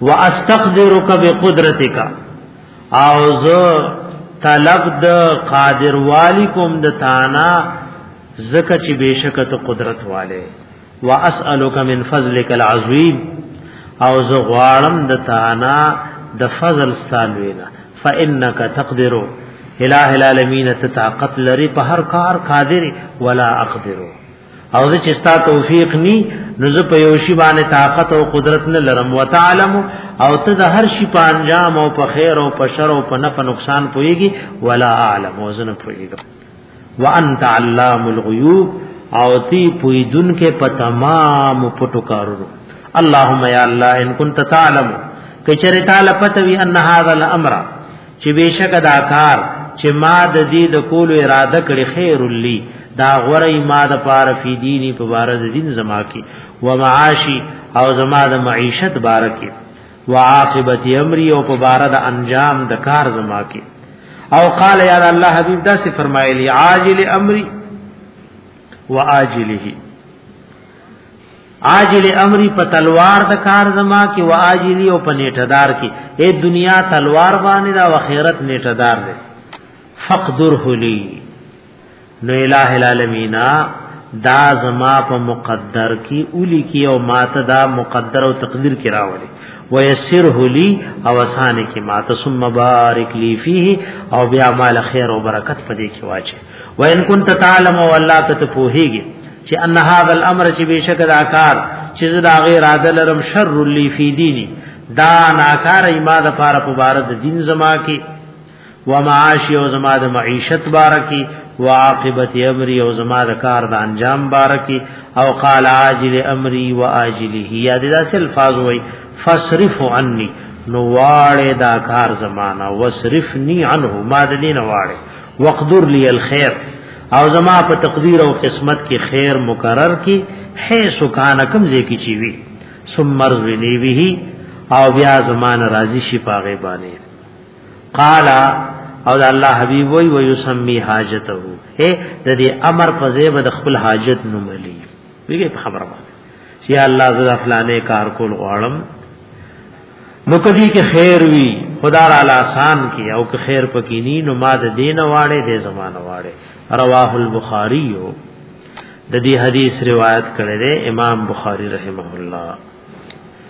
واستقدرک بقدرتک او زه طلب د قادر والی کوم د تانا زکه چې بشکه ته قدرت والے واسالک من فضلک العظیم او زه غواړم د تانا د فضل ستالوینا فانک تقدر الہ العالمین ته طاقت لري په هر کار قادر ولا اقدرو او زه چې ستا توفیق ني نو زه په یو شی باندې طاقت او قدرت نه لرم وتعلم او ته د هر شی په انجام او په خیر او په شر او په نفع نقصان پويږي ولا اعلم وزن پويږي وانت علام الغیوب او تی پویدن کې په تمام پټو کارونو اللهم یا الله ان كنت تعلم کچره تعالی پتوی ان هذا الامر چې بشک دا کار چې ما د دې د کول اراده کړې خیر لی دا غره ما د پار فی دینی په بار د دین زما کې و معاشی او زما د معیشت بار کې و عاقبت امری او په بار د انجام د کار زما کې او قال یا الله حبیب دا سی فرمایلی عاجل امری و عاجله عاجل امری په تلوار د کار زما کې و عاجلی او په نیټدار کې اے دنیا تلوار باندې دا وخیرت نیټدار دی فقدر هلی نو الہ العالمین دا زما په مقدر کې اولی کې او ماته دا مقدر او تقدیر کې راولي ويسر هلی او اسانه کې ماته ثم بارک لی فیه او بیا مال خیر او برکت پدې کې واچي وان كنت تعلم والله ته پوهیږي چې ان هاذا الامر چې بشک دا کار چې دا غیر عادل رم شر لی فی دینی دا ناکار ایما د پار په بار د دین زما کې و معاشی او زما د معیشت بار کې و عاقبت امری او زما د کار د انجام بار کې او قال عاجل امری و عاجله یا د داسې الفاظ وای فصرف عني نو واړه دا کار زمانہ وصرفنی عنه ما د دین واړه وقدر لی الخير او زما په تقدیر او قسمت کې خیر مقرر کی حیث کان کم زی کی چی وی ثم رزنی به او بیا زمان راضی شي پاغه باندې قال او د الله حبیب وی و یسمی حاجته اے د دې امر په زیب د خپل حاجت نوملی ویګه خبره باندې چې یا الله زړه فلانه کار کول غواړم نو کدی کې خیر وی خدا را لاسان کی او که خیر پکې نی نو ما د دین واړې د زمانه واړې رواه البخاری یو د دې حدیث روایت کړی دی امام بخاری رحمه الله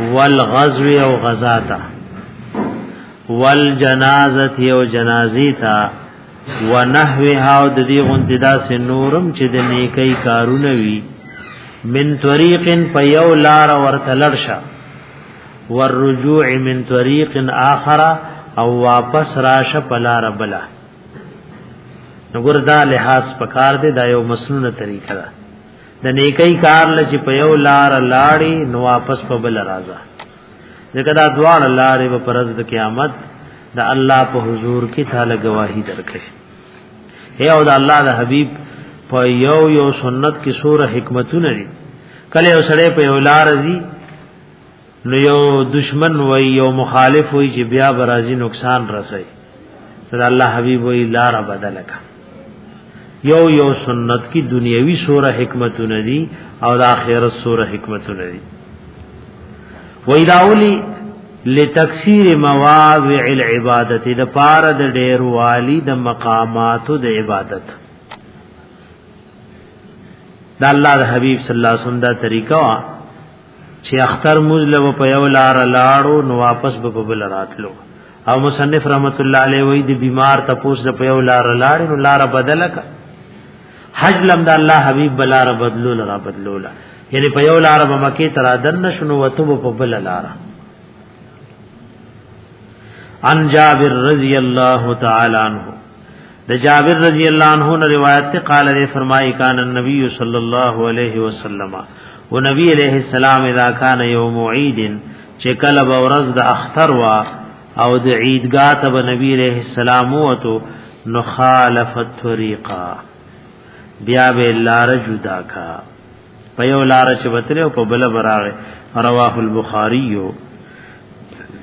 والغزو او غزا تا والجنازه او جنازی تا ونحوها او د دې غونډې داسې نورم چې د نیکی کارونه وي من طریق په یو لار ورته لړشه والرجوع من طریق آخر او واپس راشه په لار بلا نګور دا لحاظ پکار دی دا یو مسنونه طریقه ده د نیکی کار لچ په یو لار لاړی نو واپس په بل راځه ځکه دا دوان لارې په پرز د قیامت د الله په حضور کې تعالی گواہی درکړي اے او د الله د حبیب په یو یو سنت کې سوره حکمتونه لري کله یو سړی په یو لار دی نو یو دشمن وای یو مخالف وای چې بیا برازي نقصان رسي دا الله حبیب وای لار بدل کا یو یو سنت کی دنیوي سوره حکمتونه دي او د آخرت سوره حکمتونه دي وای دا اولی لتکثیر مواضع العبادت د پاره د ډیر والی د مقاماتو د عبادت دا الله د حبیب صلی الله علیه وسلم دا طریقہ چې اختر موز له په یو لار لاړو نو واپس به په بل راتلو او مصنف رحمت الله علیه وی د بیمار تپوس له په یو لار لاړ نو لار بدله کا حج لم د الله حبیب بلار بدلو لرا بدلو لا یعنی په یو لار به مکی تر دن شنو وته په بل لار عن جابر رضی الله تعالی عنہ د جابر رضی الله عنه نه روایت ته قال له فرمایي کان النبي صلی الله علیه وسلم او نبی علیہ السلام اذا کان یوم عید چې کله به ورځ د اختر وا او د عیدګاه ته به نبی علیہ السلام وته نخالفت طریقا بیا به لار جدا کا په یو لار چې وتره او په بل براغه رواه البخاری یو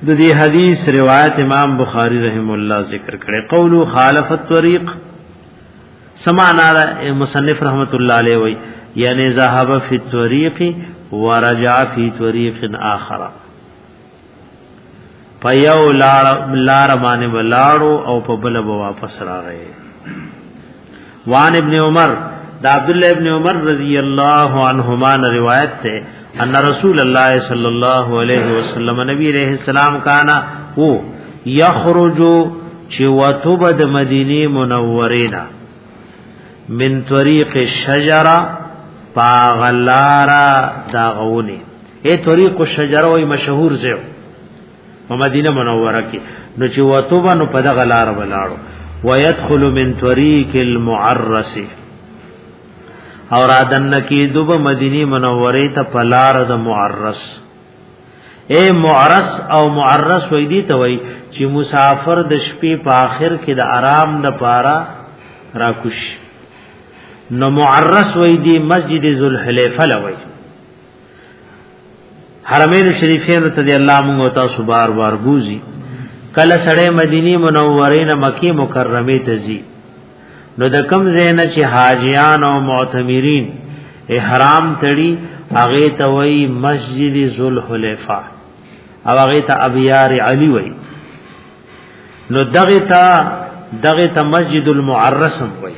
د دې حدیث روایت امام بخاری رحم الله ذکر کړي قول خالف الطريق سمانا مصنف رحمت الله علیه وی یعنی ذهب فی الطريق ورجع فی طريق اخر په یو لار لار باندې ولاړو او په بل به واپس راغی وان ابن عمر دا عبد الله ابن عمر رضی الله عنهما روایت ته ان رسول الله صلی الله علیه وسلم نبی علیہ السلام کانا هو یخرج چې وتوب د مدینه منوره نه من طریق الشجره پاغلارا داغونه اے طریق الشجره وای مشهور زیو په مدینه منوره کې نو چې وته به نو په دغه لار ولاړو ويدخل من طريق المعرس اور ادن کی دوب مدینی منوره ته پلار د معرس اے معرس او معرس وې دي ته وای چې مسافر د شپې په آخر کې د آرام د پاره راکوش نو معرس وې دي مسجد ذوالحلیفه لوي حرمین شریفین ته دی الله موږ تاسو بار بار بوزي کله سړی مدینی منوره نه مکی مکرمه ته ځي نو د کم زین چې حاجیان او معتمرین احرام تړي هغه ته وای مسجد ذوالحلیفه او هغه ته ابیار علی وای نو دغه ته دغه ته مسجد المعرسم وای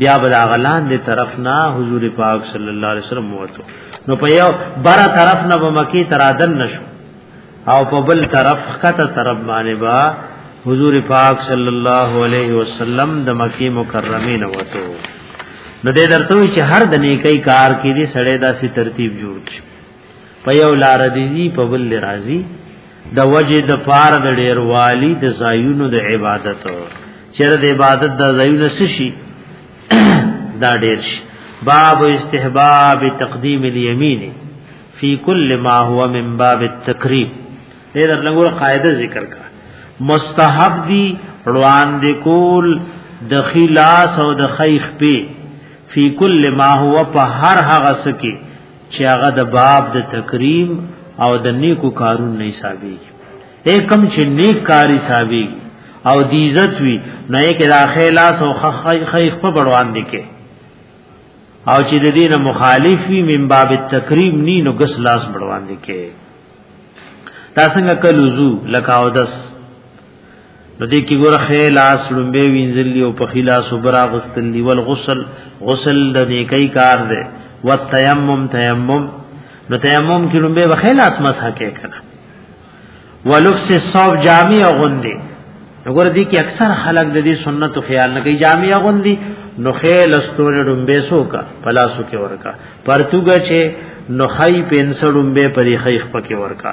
بیا بل غلان دی طرف نه حضور پاک صلی الله علیه وسلم ورته نو په یو بار طرف نه به مکی ترادن نشو او په بل طرف خطه طرف باندې با حضور پاک صلی الله علیه وسلم د مکی مکرمه نه وته نو دې درته چې هر د نیکی کار کې دې سړی داسې ترتیب جوړ شي په یو لار دی په بل راضی د وجه د پار د ډیر والی د زایونو د عبادت چر د عبادت د زایونو سشي دا ډیر شي باب استحباب تقدیم الیمین فی کل ما هو من باب التکریم دې در لنګور قاعده ذکر کا مستحب دی روان دی کول د خلاص او د خیخ په فی کل ما هو په هر هغه سکی چې هغه د باب د تکریم او د نیکو کارون نه حسابي کم چې نیک کار حسابي او د عزت وی نه کې د اخلاص او خیخ په بړوان دي کې او چې د دینه مخالف وی من باب التکریم نی نو ګس لاس بړوان دي کې دا څنګه کلوزو لکاودس نو دې کې ګوره خلاص لومبه وینځلی او په خلاص وبرا غسل دی ول غسل غسل د نیکي کار دی وتیمم تیمم نو تیمم کې لومبه به خلاص مسح کې کړه ولبس صوب جامع غوندي وګوره دې کې اکثر خلک د دې سنت خیال نه کوي جامع غوندي نو خیل استوره لومبه سوکا پلاسو کې ورکا پرتوګه چې نو خی پنسړومبه پرې خیخ پکې ورکا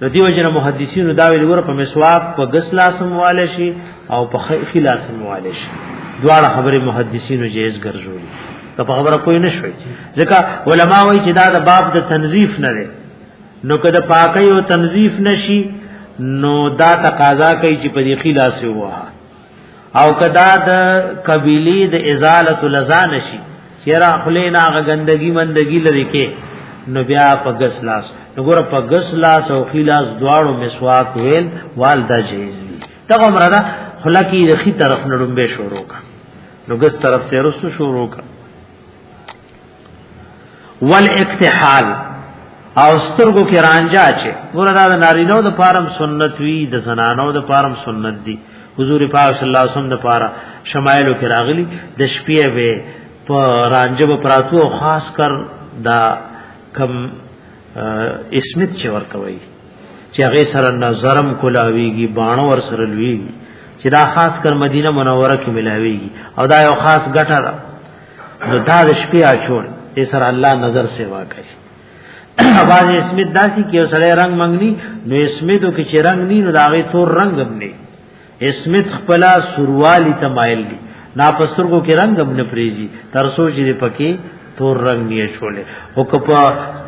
د دیو جن محدثینو دا ویل ور په مسواک په غس لاسم والے شي او په خی لاسم والے شي دواړه خبره محدثینو جایز ګرځولي ته په خبره پوه نه شوي ځکه علما وایي چې دا د باب د تنظیف نه دی نو کده پاکي او تنظیف نشي نو دا تقاضا کوي چې په دې خلاص وه او کدا د قبیلی د ازاله لزان شي چیرې خلینا غندګي مندګي لري کې نو بیا په غس لاس نو ګور په غس لاس او خلاص دواړو مسواک ویل والدا جیز دي ته عمره دا خلکی رخي طرف نړم به شروع کا نو غس طرف ته رسو شروع کا والاقتحال او سترګو کې رانجا چې ګور دا نارینو د پارم سنت وی د زنانو د پارم سنت دی حضور پاک صلی الله علیه وسلم د پاره شمایلو کې راغلی د شپې به په رانجب پراتو او خاص کر دا کم اسمت چې ورکوي چې هغه سره نظرم کولاویږي باڼو ور سره لویږي چې دا خاص کر مدینه منوره کې ملاویږي او دا یو خاص ګټه ده نو دا د شپې اچول دې سره الله نظر سیوا کوي باز اسمت داسي کې سره رنگ منګني نو اسمتو کې چې رنگ ني نو داغه تور رنگ هم ني اسمت خپل سروالی تمایل دي نا پسترګو کې رنگ هم نه پریزي تر سوچ دې پکې تور رنگ نیه شولې او کپا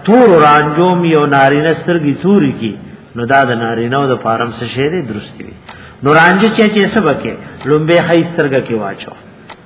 تور رانجو می او نارینه سترګي توري کی نو دا د نارینه او د فارم څخه شی دی درستی نو رانجه چې چې سبکه لومبه خی سترګه کې واچو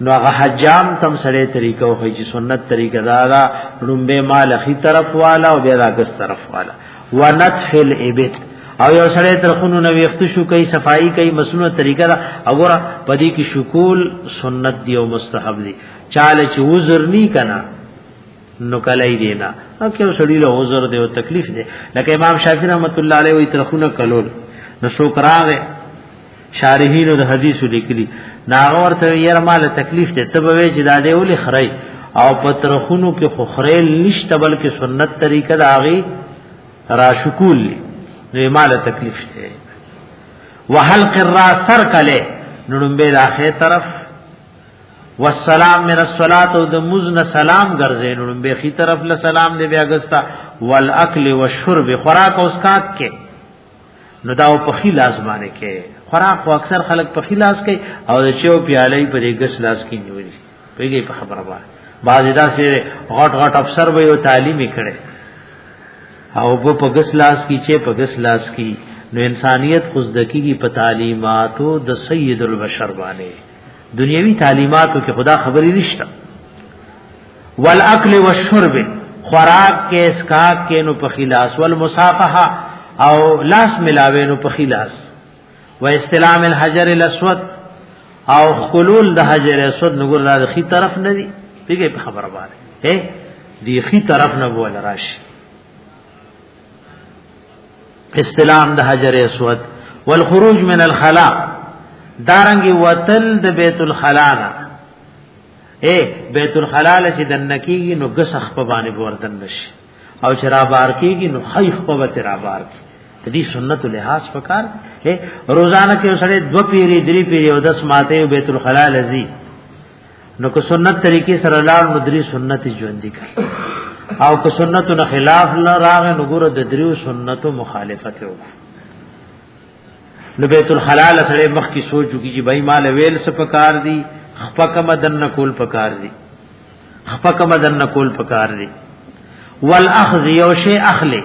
نو هغه حجام تم سره طریقه او چې سنت طریقه دا دا لومبه مال اخی طرف والا او بیا راګس طرف والا ونتفل ابت او یو سره تر خونو نو وخت شو کوي صفائی کوي مسنونه طریقه دا وګوره پدې کې شکول سنت دی او مستحب دی چاله چې وزر نی کنا نو کلای دینا او کې سړی له وزر دی او تکلیف دی لکه امام شافعی رحمت الله علیه وی تر خونه کلول نو شکراغه شارحین د حدیث لیکلی ناغه ورته یې مال تکلیف ته تبوي چې دا دی ولې خړی او پترخونو کې خخریل نشته بلکې سنت طریقه دا غي را شکول نو مال تکلیف ته وحلق الراس سر کله نړم به راخه طرف والسلام من الصلاه او د مزن سلام ګرځې نو به خي طرف له سلام دی بیا غستا والاکل والشرب خوراک او اسکاک کې نو دا په خي لاس باندې کې خوراک خو اکثر خلک په خي لاس کې او د چو پیاله په دې ګس لاس کې نیول پیږي په خبره وای بعضی دا سي غټ غټ افسر وي او تعلیم کړي او په په ګس لاس کې چې په ګس لاس کې نو انسانیت خود دکیږي په تعلیماتو د سید البشر باندې دنیوي تعلیماتو کې خدا خبرې نشته والاکل والشرب خوراک کې اسکاک کې نو په خلاص والمصافحه او لاس ملاوي نو په خلاص و استلام الحجر الاسود او خلول د حجر اسود نګور د خي طرف نه دی پیګه په خبره باندې هه دی خي طرف نه بول راشي استلام د حجر اسود والخروج من الخلا دارنګ وتل د بیت الخلا اے بیت الخلال چې دنکیږي نو غسخ په باندې ورتن نشي او چې را بار کیږي نو خیخ په وته را بار کی د دې سنت لحاظ پکار اے روزانه کې سره دو پیری درې پیری او دس ماته بیت الخلال ازي نو که سنت طریقې سره لاړ نو درې سنت ژوند دي او که سنتو نه خلاف نه راغ نو ګور د دریو سنتو مخالفت وکړي نو بیت الخلا لسړې مخ کې سوچو کې چې بای مال ویل سپکار دی خپک مدن نکول پکار دی خپک مدن نکول پکار دی والاخذ یو شی اخلی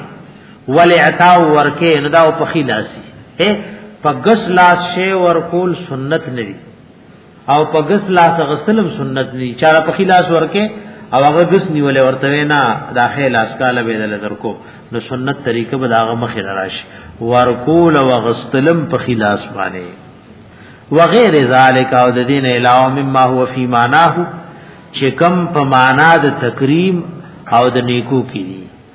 والاعطاء ورکه نه دا په خلاصي په غس لاس شی ورکول سنت نه دی او په غس لاس غسلم سنت دي چا په خلاص ورکه او هغه غس نیولې ورته نه داخله لاس کاله به دل درکو نو سنت طریقه به داغه مخ راش ورکول او غسلم په خلاص باندې وغیر ذالک او د دین علاوه مما هو فی معناه چې کم په معنا د تکریم او د نیکو کې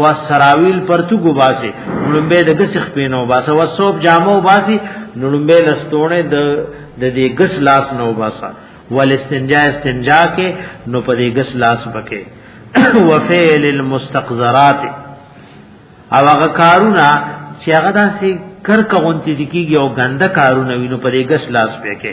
و سراویل پرتو گو باسی نلومبه د گس خپینو باسا و سوب جامو باسی نلومبه لستونه د د دې گس لاس نو باسا ول استنجا استنجا کې نو په دې گس لاس بکې وفعل المستقذرات او هغه کارونه چې هغه داسې کرکه غونتی دي کیږي او ګنده کارونه وینو په دې ګس لاس پې کې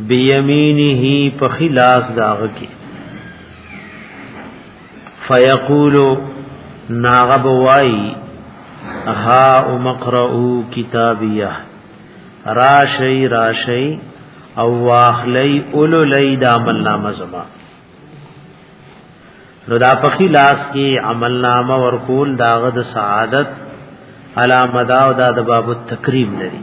بيمينه په خلاص داغه کې فيقول ناغب وای ها امقرؤ کتابیه راشی راشی او واخلی اولو لئی دا عمل نامه زما نو دا پخی لاس کی عمل نامه ورکول داغد سعادت علامه دا او دا د باب التکریم لري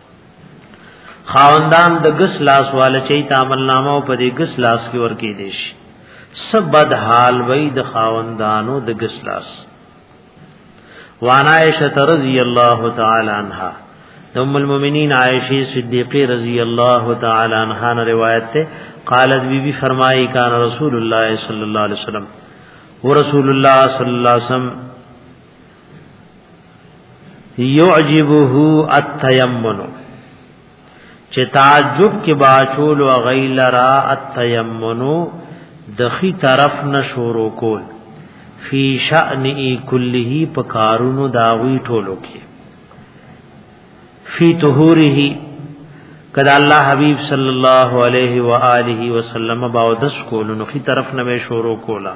خاوندان د ګس لاس والا چي تعامل نامه په دې ګس لاس کې ورکی دي شي سبد حال وای د خاوندانو د ګس لاس وانا عائشه رضی الله تعالی عنها ام المؤمنین عائشه صدیقه رضی الله تعالی عنها نے روایت ته قالت بی بی فرمائی کان رسول الله صلی الله علیه وسلم ورسول الله صلی الله علیه وسلم یعجبه التیمن چې تعجب کې باچول او غیلرا التیمن د خي طرف نشورو کول فی شأن کله په کارونو داوی ټولو کې فی طهوره کدا الله حبیب صلی الله علیه و آله وسلم باودس کول نو خي طرف نه شورو کولا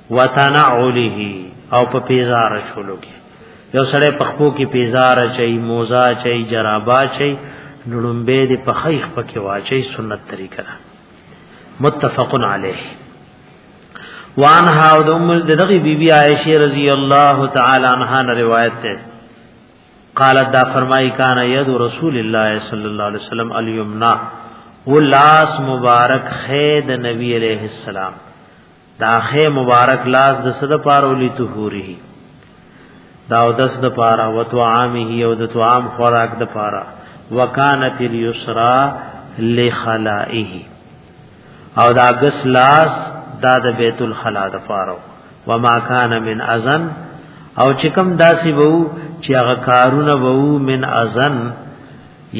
وتنعله او په پیزار چولو کې یو سړی په خپو کې پیزار چي موزا چي جرابا چي نړمبه دې په خیخ پکې واچي سنت طریقه ده متفق علیه وان ها او د ام دغه بیبي عائشه رضی الله تعالی عنها روایت ده قالت دا فرمای کان ید رسول الله صلی الله علیه وسلم الیمنا ولاس مبارک خید نبی علیہ السلام دا خې مبارک لاس د صد پاره ولي طهوره دا او دس د پاره او تو عامه او د تو عام خوراک د پاره وکانت اليسرا لخلائه او دا غس لاس دا د بیت الخلا د پاره وما کان من اذن او چکم داسي وو چې هغه کارونه وو من اذن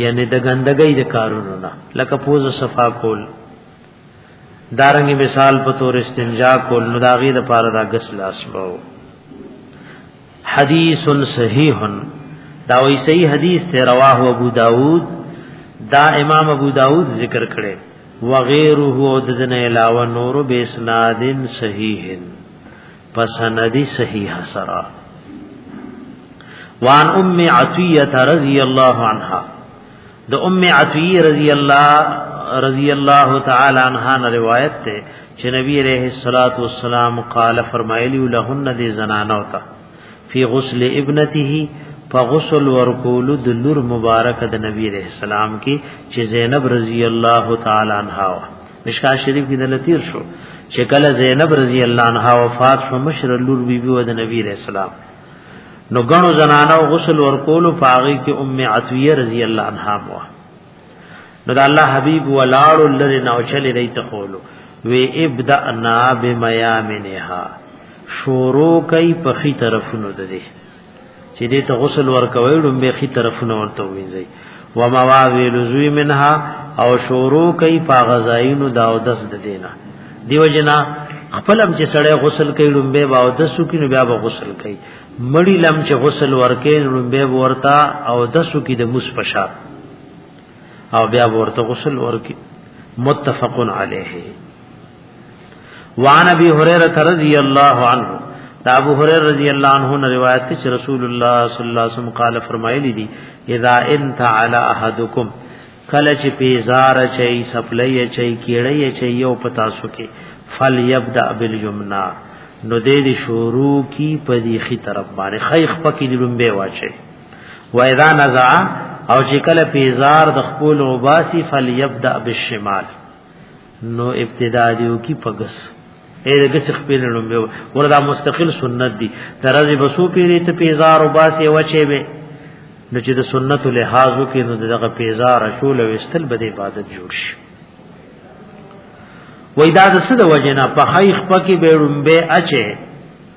یعنی د ګندګۍ د کارونو نه لکه پوز صفا کول دارنګي مثال په تور استنجا کول نو داغي د پاره دا غس لاس وو حدیث صحیح دا وی صحیح حدیث ته رواه ابو داود دا امام ابو داود ذکر کړي وغيره او د دې علاوه نور به اسناد صحیح پسندی صحیح سرا وان ام عطیه رضی الله عنها د ام عطیه رضی الله رضی الله تعالی عنها نه روایت ته چې نبی عليه الصلاه والسلام قال فرمایلی لهن ذی زنانو ته فی غسل ابنته فغسل ورکول د نور مبارک د نبی عليه السلام کې چې زینب رضی الله تعالی عنها مشکا شریف کې د لطیر شو چې کله زینب رضی الله عنها وفات شو مشر لور بیبي و د نبی عليه السلام نو غنو زنانو غسل ورکول فاغي کې ام عتویه رضی الله عنها مو نو دا الله حبیب ولاړ لری نو چلی دی ته خولو وی ابدانا بمیامنها شورو کای په خي طرفونو ده دي چې دې ته غسل ورکوي ډومبه خي طرفونو ورته وینځي ومواوی لزوی منها او شورو کوي پاغزاینو دا او دس د دینا دیو جنا خپلم چې سړی غسل کوي لومبه با او دسو کې نو بیا به غسل کوي مړی لم چې غسل ورکې لومبه ورتا او دسو کې د مس پشا او بیا ورته غسل ورکې متفقن علیه وعن ابي هريره رضي الله عنه دا ابو هريره رضی الله عنه نے روایت ہے رسول الله صلی الله علیه وسلم قال فرمایلی دی اذا انت على احدكم کله چې پیزار چي سپلې چي کېړې چي یو پتا سو کې فل يبدا باليمنا نو دې دې شروع کی په دې خي طرف باندې خیخ پکې دې لومبه واچي و اذا نزع او چې کله پیزار د خپل وباسي فل يبدا بالشمال نو ابتدا دیو کی پګس اې د ګس خپل نوم به وردا مستقل سنت دی درځي بسو پیری ته پیزار او باسي وچه به نو چې د سنت لحاظ وکړي نو دغه پیزار شول وستل به د عبادت جوړ شي وای دا د څه د وجنه په حیخ پکې به رومبه اچي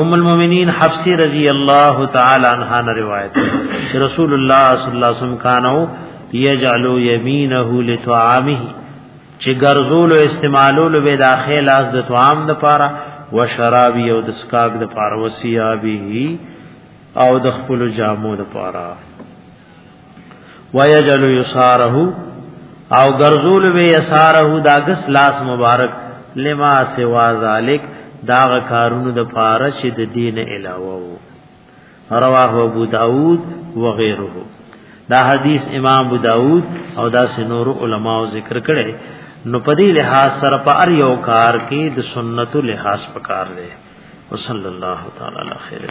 ام المؤمنین حفصه رضی الله تعالی عنها نے روایت ہے رسول اللہ صلی اللہ علیہ وسلم کانو یجعل یمینه لطعامه چې ګرځول او استعمالول به داخل از د طعام د پاره و شرابی او د سکاګ د پاره وسیابه او د خپل جامو د پاره ويجعل يساره او غرزول به يساره داغس لاس مبارک لما سوا ذلک داغ کارونو د پاره چې د دین علاوه وو رواه ابو داود وغيره دا حدیث امام ابو داود او دا سنور علماء ذکر کړي نو پدی لحاظ سره په ار یو کار کې د سنتو لحاظ پکار دی وصلی الله تعالی علیه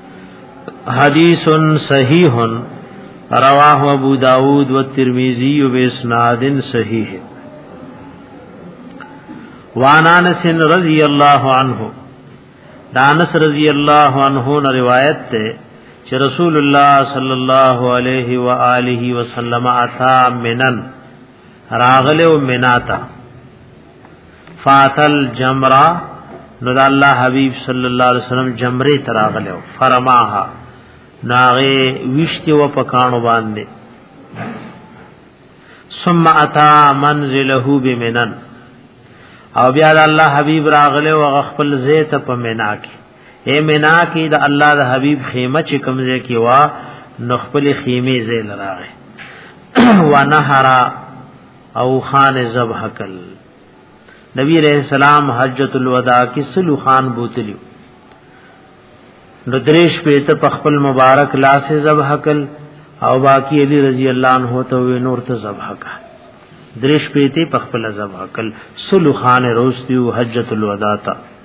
حدیث صحیح رواه ابو داود و ترمیزی و اسناد صحیح وان انس رضی اللہ عنہ دانس رضی اللہ عنہ نے روایت تے چې رسول الله صلی الله علیه و آله وسلم عطا منن راغله او مناتا فاتل جمرا نو د الله حبیب صلی الله علیه وسلم جمره تراغله فرماها ناغه وشته و پکانو باندې ثم اتا منزله بمنن او بیا د الله حبیب راغله او خپل زیت په مینا کې اے منا کې د الله د حبيب خیمه چې کمزې کې وا نو خپل خیمه زې لراغه ونهرا او خان ذبح کل نبی علیہ السلام حجۃ الوداع کې سلو خان بوتلیو نو دریش په ته په خپل مبارک لاس ذبح کل او باقی علی رضی الله عنه ته وی نور ته ذبح کا دریش په ته په خپل ذبح کل سلو خان روستیو حجۃ الوداع ته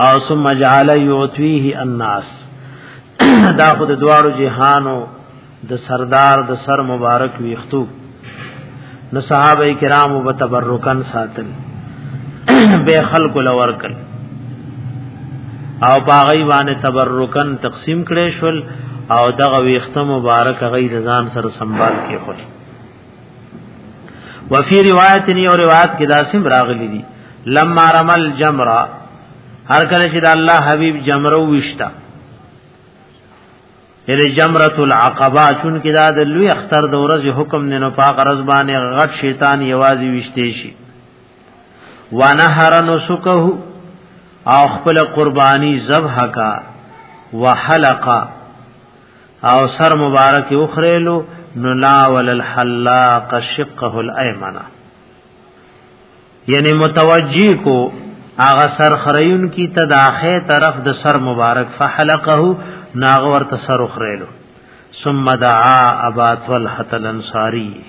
او ثم جعل يعطيه الناس دا خود دوارو جهانو د سردار د سر مبارک ویختو نو صحابه کرامو به تبرکن ساتل به خلق لورکل او باغی باندې تبرکن تقسیم کړي شول او دغه ویخته مبارک غي ځان سره سنبال کې خوري وفي روایت نیو روایت کې دا سم راغلی دي لما رمل جمرا هر کله چې د الله حبيب جمرو وشتا یعنی جمرۃ العقبہ چون کې دا د لوی اختر د ورځې حکم نه نو پاک رز باندې غټ شیطان یوازې وشته شي ونهر نسکه او خپل قربانی ذبح کا وحلقا او سر مبارک اخریلو نو لا ول الحلاق شقه الايمن یعنی متوجی کو اغه سر خریون کی تداخه طرف د سر مبارک فحلقه ناغ ورته سر خریلو ثم دعا ابا طلحه الانصاری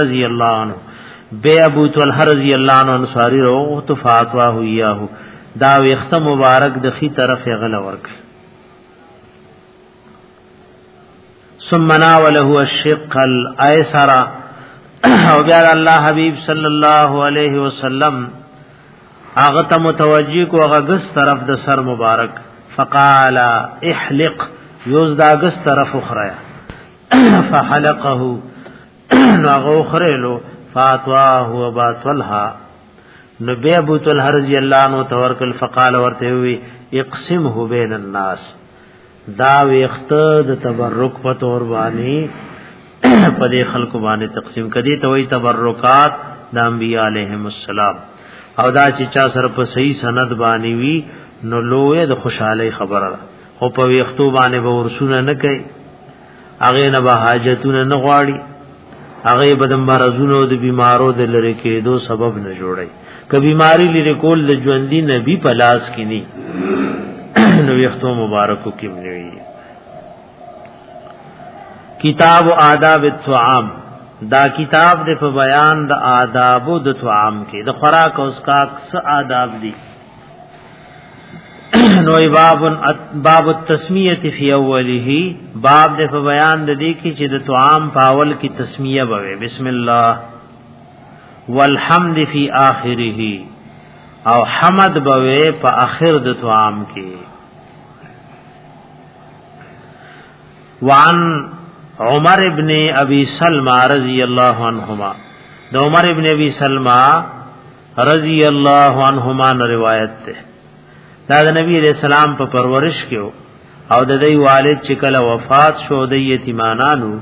رضی الله عنه بے ابو طلحه رضی الله عنه انصاری رو تو فاتوا هویاه دا وخت مبارک د خي طرف غل ورکړ ثم ناوله الشق الايسر او بیا الله حبیب صلی الله علیه وسلم هغه ته متوجی کو هغه ګس طرف د سر مبارک فقال احلق یوز دا ګس طرف اخریا فحلقه نو هغه اخرلو فاتواه وباتلها نو بیا ابو طلحه رضی الله عنه تورکل فقال ورته وی اقسمه بین الناس دا ویخت د تبرک په تور باندې په دې خلکو باندې تقسیم کړي ته وي تبرکات د انبیاء علیهم السلام او دا چې چا سره په صحیح سند باندې وی نو لوی د خوشحالي خبره خو په ویختو باندې به ورسونه نه کوي هغه نه به حاجتونه نه غواړي هغه به د مرزونو د بیمارو د لری کېدو سبب نه جوړي که بیماری لري کول د ژوندۍ نبی په لاس کې ني نو یختو مبارکو کې منوي کتاب آداب الطعام دا کتاب د په بیان د آدابو د طعام کې د خوراک او اسکاک څه آداب دي نو باب باب التسمیه فی اوله باب د په بیان د دې کې چې د طعام پاول کې تسمیه بوي بسم الله والحمد فی آخره او حمد بوي په اخر د طعام کې وعن عمر ابن ابي سلمہ رضی الله عنهما د عمر ابن ابي سلمہ رضی الله عنهما روایت ده دا د نبی علیہ السلام په پرورش کې او د دې والد چې کله وفات شو د یتیمانانو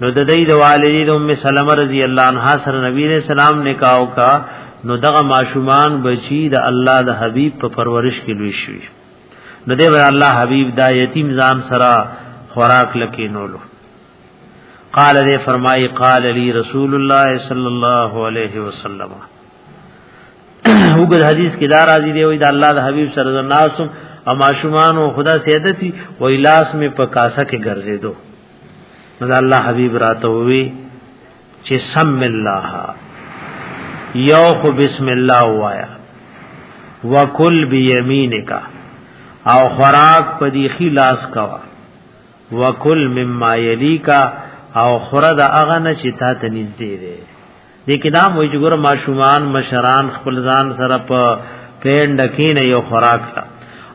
نو د دې د والدې د ام سلمہ رضی الله عنها سره نبی علیہ السلام نکاح کا نو دغه ماشومان بچی د الله د حبیب په پرورش کې لوي شوی نو دی الله حبیب دا یتیم ځان سره خوراک لکې نولو قال دې فرمایي قال لي رسول الله صلی الله علیه وسلم وګد حدیث کې دا راځي دی وای دا الله د حبیب سره د ناسم او ماشومان او خدا سیادتی و الاس می په کاسه کې ګرځې دو نو دا الله حبیب راته وی چې سم الله یو خو بسم الله وایا وکل بیمینک او خوراک په دی خلاص کوا وکل مما یلیکا او خره د اغه نه چې تا ته نږدې دی دې کې دا موږ ګور ماشومان مشران خپل ځان سره په پیند کې نه یو خوراک تا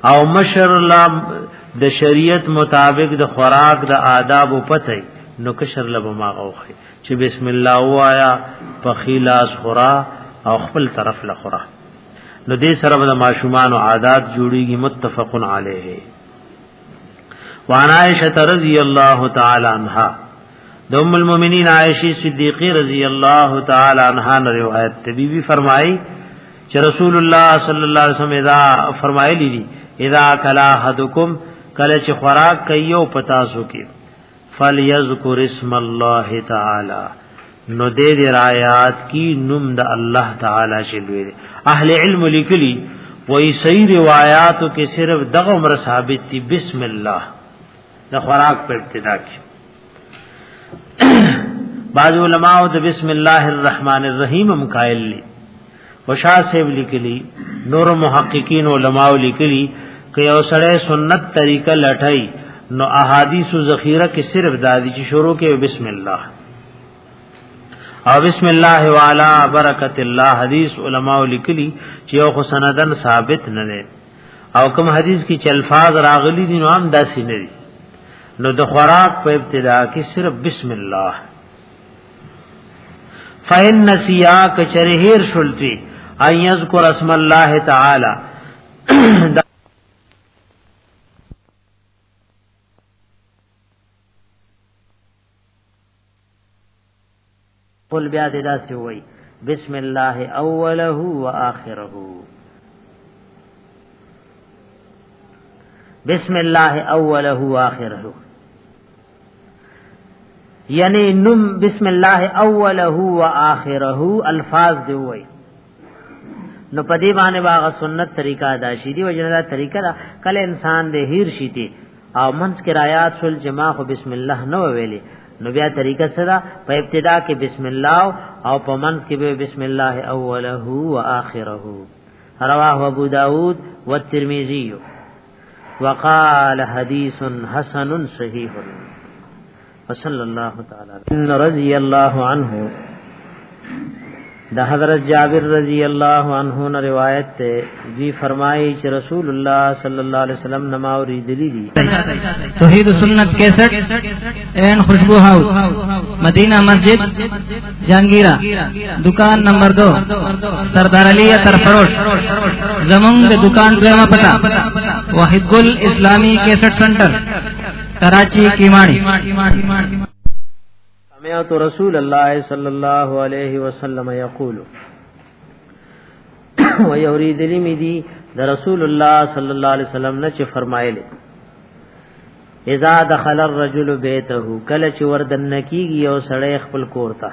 او مشر لا د شریعت مطابق د خوراک د آداب او پته نو کشر لب ما اوخه چې بسم الله وایا په خلاص خورا او خپل طرف له خورا نو دې سره د ماشومان عادات جوړیږي متفقن علیه وعن عائشة رضی اللہ تعالی عنہ دوم المؤمنین عائشی صدیقی رضی اللہ تعالی عنہ نے روایت تے بی بی فرمائی کہ رسول اللہ صلی اللہ علیہ وسلم اذا فرمائی لی اذا کلا حدکم کله چې خوراک کوي او پتا سو کې فلیذکر اسم الله تعالی نو دې دې آیات کی نوم د الله تعالی شلوي اهل علم لیکلی وای صحیح روایاتو کې صرف دغه عمر ثابت دي بسم الله د خوراک په ابتدا کې بعض علماء د بسم الله الرحمن الرحیم هم قائل دي وشا سیب لیکلی نور محققین علماء لیکلی که یو سړی سنت طریقه لټای نو احادیث ذخیره کې صرف دادی چې شروع کې بسم الله او بسم الله وعلى برکت الله حدیث علماء لیکلی چې یو خو سندن ثابت نه نه او کوم حدیث کې چې الفاظ راغلي دي نو هم داسې نه دي نو د خوراک په ابتدا کې صرف بسم الله فین نسیا کچره هیر شلتی ان یذکر اسم الله تعالی قل بیا دې داسې وای بسم الله اوله و اخره بسم الله اوله و اخره یعنی نم بسم الله اوله و آخره الفاظ دی وای نو په دې باندې واغه سنت طریقه دا شې دی وجنه طریقه دا کله انسان دې هیر شي دی او منس کې رايات شول جما خو بسم الله نو ویلي نو بیا طریقه سره په ابتدا کې بسم الله او په منس کې به بسم الله اوله و آخره رواه ابو داود والترمذی وقال حدیث حسن صحیح وصلی الله تعالی ان رضی الله عنه د حضرت جابر رضی الله عنه نه روایت ته جی فرمایي چې رسول الله صلی الله علیه وسلم نما اوریدلی دي توحید سنت 61 ان خوشبو هاوس مدینہ مسجد جانگیرا دکان نمبر دو سردار علی تر فروش زمون د دکان دویمه پتا واحد گل اسلامی کیسټ سنټر کراچی کیماڑی سمعت رسول الله صلی الله علیه وسلم یقول و یرید لمی دی د رسول الله صلی الله علیه وسلم نه چې فرمایلی اذا دخل الرجل بيته کله چې وردن کیږي او سړی خپل کور ته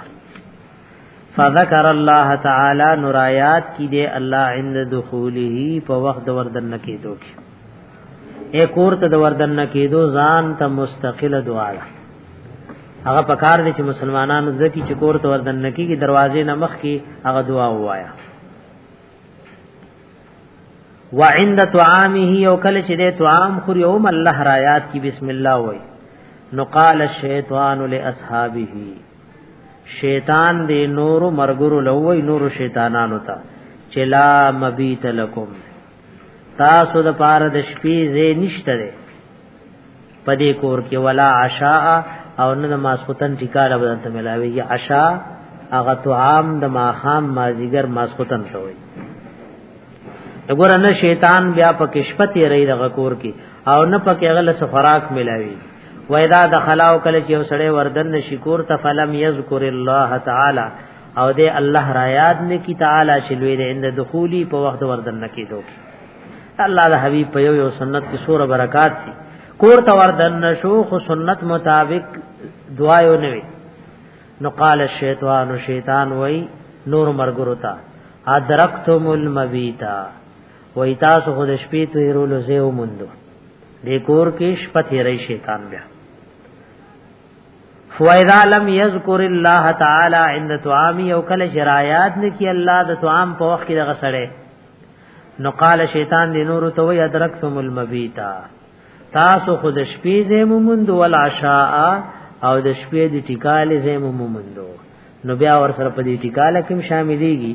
فذكر الله تعالی نورایات کی دی الله عند دخوله په وخت وردن کیدو کې اے کور ته د وردن کیدو ځان ته مستقله دعا ده هغه پکار دي چې مسلمانانو ځکه چې کور ته وردن کیږي دروازې نه مخ کې هغه دعا وایا وعند طعامه یو کله چې د طعام خور یو الله رايات کی بسم الله وای نو قال الشیطان لاصحابه شیطان دی نور مرګرو لوی نور شیطانانو ته چلا مبیت لکم تاسو د پاره د شپې زې نشته پدې کور کې ولا عشاء او نه د ماسختن ټیکاله بدن ته ملاويږي عشاء هغه طعام د ماخام مازیګر ماسختن ته وي وګوره نه شیطان بیا په کشپتی رہی دغه کور کې او نه پکې غل سره خوراک ملاوي وېدا د خلاو کله چې وسړې وردن شکور ته فلم یذکر الله تعالی او دې الله را یاد نه کی تعالی چې لوی دې اند دخولی په وخت وردن نه کیدو الله د حبیب په یو یو سنت کې سور برکات دي کور ته وردن نشو خو سنت مطابق دعا یو نه وي نو قال الشیطان شیطان وای نور مرګرو تا ادرکتم المبیتا وای تاسو خو د شپې ته رولو زیو مندو د کور کې شپه تیرې شیطان بیا فوائدہ لم یذکر الله تعالی عند طعامی او کله شرایات نه کی الله د طعام په وخت کې دغه سره نو قال شیطان دی نور تو وی ادرکتم المبیتا تاسو خود شپې زم مند ول عشاء او د شپې دی ټیکال زم مندو نو بیا ور سره په دې ټیکال کې شاملېږي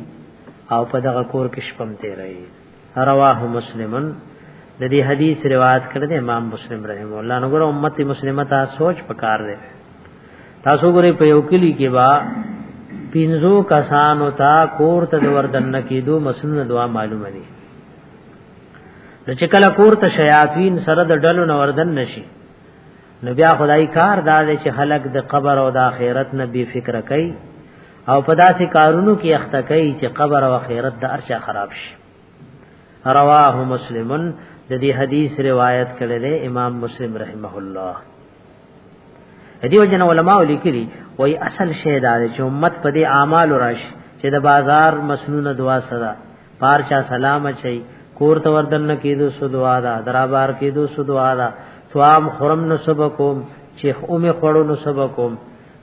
او په دغه کور کې شپم تیرې رواه مسلمن د دې حدیث روایت کړی امام مسلم رحم الله نو ګره امت مسلمه ته سوچ پکار دی تاسو ګورې په یو کلی کې با پینزو کسانو تا کور ته وردن نکیدو مسنون دعا معلومه دي نو چې کله کور ته شیاطین سره د ډلو نو وردن نشي نو بیا خدای کار دا دی چې خلق د قبر او د آخرت نه بي فکر کوي او په داسې کارونو کې اخته کوي چې قبر او آخرت د ارشا خراب شي رواه مسلمن د دې حدیث روایت کړی دی امام مسلم رحمه الله دیو جن علماء لیکلي وای اصل شی دا چې امت په دې اعمال راش چې د بازار مسنونه دعا صدا پارچا سلام چي کور ته وردن کېدو سو دعا دا درابار کېدو سو دعا دا ثوام خرم نو سبکم چې اومه خړو نو سبکم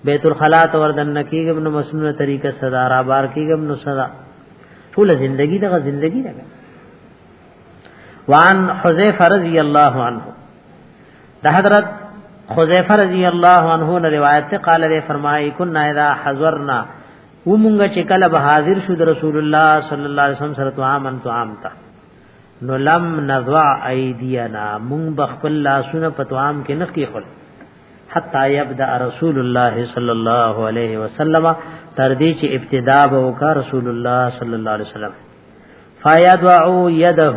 بیت الخلا ته وردن کېږم نو مسنونه طریقه صدا را بار کېږم نو صدا ټول زندگی دغه زندگی ده وان حذیفه رضی الله عنه د حضرت خزیفه رضی الله عنه نه روایت ته قال له فرمایي کنا اذا حضرنا و مونږ چې کله به حاضر شو د رسول الله صلی الله علیه وسلم سره تو عامن تو عام تا نو لم نضع ایدینا مونږ بخپل لاسونه په تو عام کې نه کیخل حتا یبدا رسول الله صلی الله علیه وسلم تر دې چې ابتدا به وکړ رسول الله صلی الله علیه وسلم فیدعو یده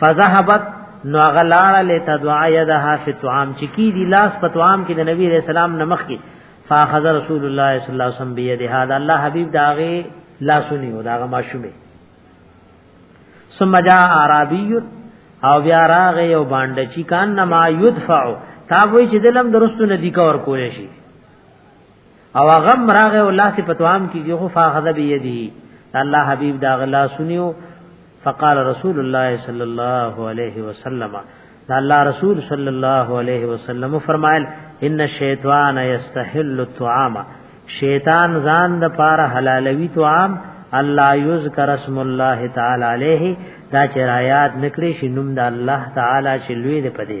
فذهبت نو هغه لاړه لته دعا یدها فی طعام چې کی دی لاس په طعام کې د نبی رسول الله نمخ کې فاخذ رسول الله صلی الله علیه وسلم بيدها دا الله حبیب داغه لاسونی او داغه ماشومه ثم جاء عربی او بیا راغه یو باندې چې کان ما یدفع تا وای چې دلم درستو ندی کور کولې شي او هغه مراغه او لاس په توام کې یو فاخذ به یدی الله حبیب دا غلا سنیو فقال رسول الله صلی الله علیه وسلم دا الله رسول صلی الله علیه وسلم فرمایل ان الشیطان یستحل الطعام شیطان ځان د پاره حلالوی طعام الله یذکر اسم الله تعالی علیه دا چرایات نکړي شنوم د الله تعالی چې لوی دی پدې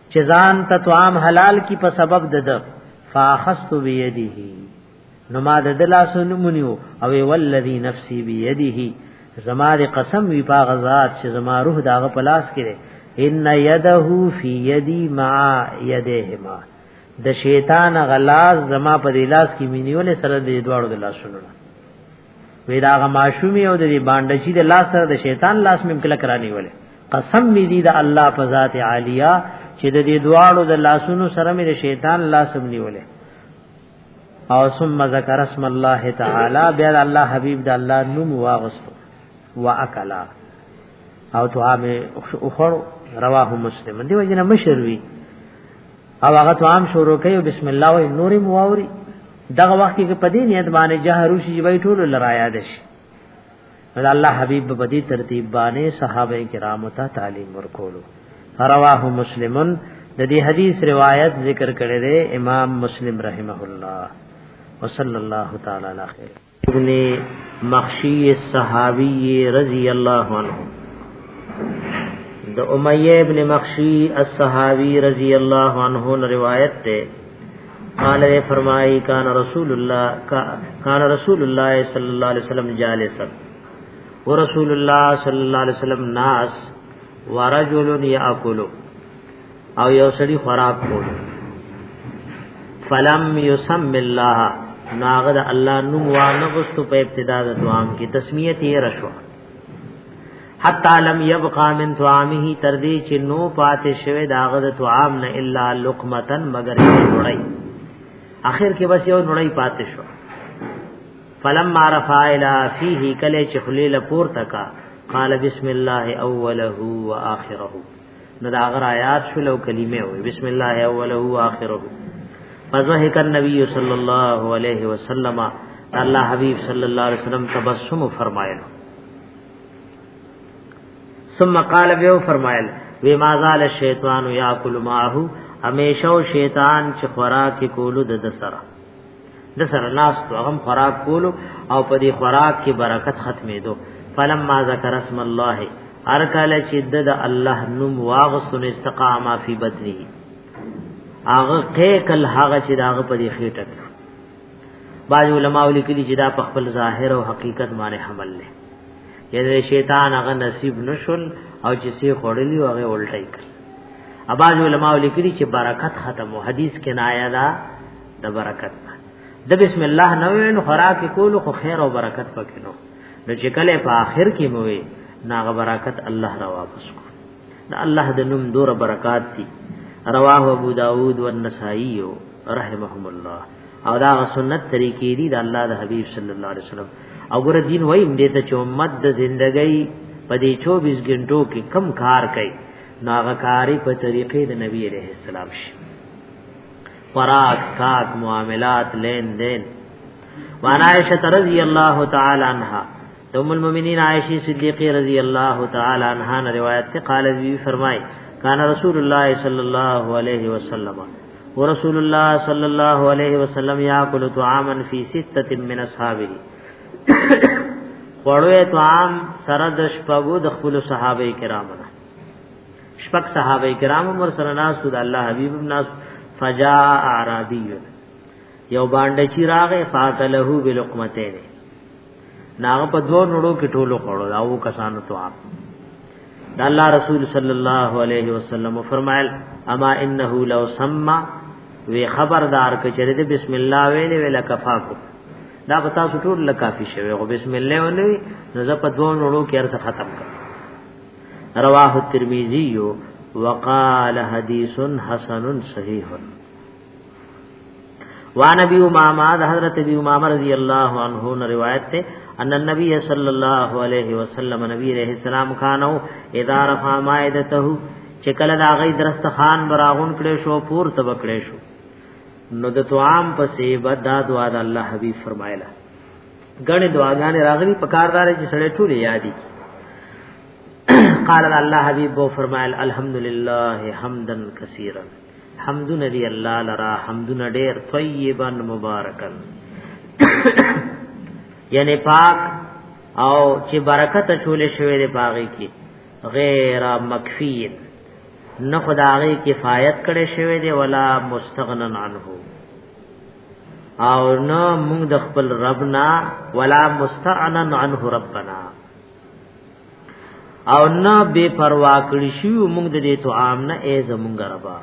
چې ځان ته طعام حلال کی په سبب د ده فاخست بيديه نو ما د دلاس نمونیو او والذي نفسي بيديه زما د قسم وی په غزاد چې زما روح داغه پلاس کړي ان يده في يدي مع يدهما د شیطان غلاز زما په دلاس کې مینیول سره د دوړو د لاسونو وی دا غ ماشومی او د باندې چې د لاس سره د شیطان لاس مې کله کرانی ولې قسم می دی د الله په ذات عالیه چې د دې دواړو د لاسونو سره مې د شیطان لاس نیولې او ثم ذکر اسم الله تعالی بیا الله حبیب د الله نوم واغستو واکلا او تو عام اخر رواه مسلم دی وجنه مشروی او هغه تو عام شروع کوي بسم الله و نور مواوري دغه وخت کې په دې نیت باندې جهرو شي وای ټول لرایا دشي دا الله حبیب په دې ترتیب باندې صحابه کرامو ته تعلیم ورکولو رواه مسلمن د دې حدیث روایت ذکر کړی دی امام مسلم رحمه الله وصلی الله تعالی علیه خیر ابن مخشی الصحابی رضی الله عنه د امیہ ابن مخشی الصحابی رضی الله عنه روایت ته قال دې فرمایي کان رسول الله کان رسول الله صلی الله علیه وسلم جالسا ورسول الله صلی الله علیه وسلم ناس ورجل یاکل او یو سړي خوراک کول فلم یسم الله ناغد الله نو وانغست په ابتدا د دوام کې تسمیه تیر شو حتا لم يبقى من طعامه تر دې چې نو پاتې شوی دا غد طعام نه الا لقمتن مگر نړۍ اخر کې بس یو نړۍ پاتې شو فلما رفع الى فيه کله چې خلیل پور تکا قال بسم الله اوله واخره نو دا غر آیات شو لو کلمه وي بسم الله اوله او اخره فزهک النبی صلی الله علیه وسلم الله حبیب صلی الله علیه وسلم تبسم فرمایل ثم قال به فرمایل وی ما زال الشیطان یاکل معه همیشه شیطان چې خوراک کولو د سره د سره ناس تو غم خوراک کولو او په دې خوراک کې برکت ختمې دو فلما ذکر اسم الله هر کله چې د الله نوم واغسن استقامه فی بدنه هغه کېکل هغه چې داغه په دې خېټه کې باج علماء لیکلي چې دا په خپل ظاهر او حقیقت باندې حمل لې یعنی شیطان هغه نصیب نشول او چې سي خړلې هغه الټای کړ اباج علماء لیکلي چې برکت ختم او حدیث کې نایا دا د برکت د بسم الله نو نو خوراک کول خو خیر او برکت پکې نو نو چې کله په آخر کې مو وي ناغه برکت الله را واپس کو دا الله د نوم دور برکات دي رواه ابو داود والنسائی رحمهم الله او دا سنت طریقې دي د الله د حبیب صلی الله علیه وسلم او ګور دین وای دې ته چې امت د ژوندۍ په دې 24 غنټو کې کم کار کوي ناغه کاری په طریقې د نبی عليه السلام شي خوراک ساک معاملات لین دین وانا عائشہ رضی اللہ تعالی عنہا ام المؤمنین عائشہ صدیقہ رضی اللہ تعالی عنہا نے روایت سے قال بی فرمائے کان رسول اللہ صلی اللہ علیہ وسلم ورسول اللہ صلی اللہ علیہ وسلم یاکل طعاما فی ستۃ من اصحابہ وړوې طعام سره د شپږو د خپل صحابه کرامو شپک صحابه کرام عمر سره ناس د الله حبیب ناس فجاء اعرابی یو باندې چې راغې فاتله بلقمتین ناغه په دوه نړو کې ټولو خړو دا و کسانو ته اپ دا الله رسول صلی الله علیه وسلم فرمایل اما انه لو سما وی خبردار کچره دې بسم الله ویلې ویلا کفاکو دا پتا سټور لکافي شوی او بسم الله ولې نو زه په دوه نړو کې ارزه ختم کړ رواه الترمذی وقال حدیث حسن صحیح وان ابي امامه د حضرت ابي امامه رضی الله عنه نے روایت ته ان النبي صلی الله علیه وسلم نبی علیہ السلام خانو اذا رفع مائدته چې کله دا غي درست خان براغون کړي شو پور تب کړي شو نو د توام پسې بد دعا د الله حبيب فرمایله غنې دعاګانې راغلي په کاردار چې سړې ټول یادې قال الله حبيب بو فرمایل الحمدلله حمدا كثيرا حمد ندی الله لرا حمد ډېر طیبا مبارکا یعنی پاک او چې برکت چولې شوې دې باغې کې غیر مکفین نه خدای کفایت کړي شوی دی ولا مستغنن عنه او نه موږ د خپل ربنا ولا مستعنا عنه ربنا او نه بے پروا کړی شو موږ د دې تو عام نه ای زمونږ ربا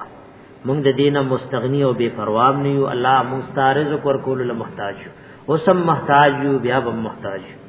موږ د دینه مستغنی او بے پروا نه یو الله مستارز کور کول له محتاج اوسم محتاج یو بیا به محتاج یو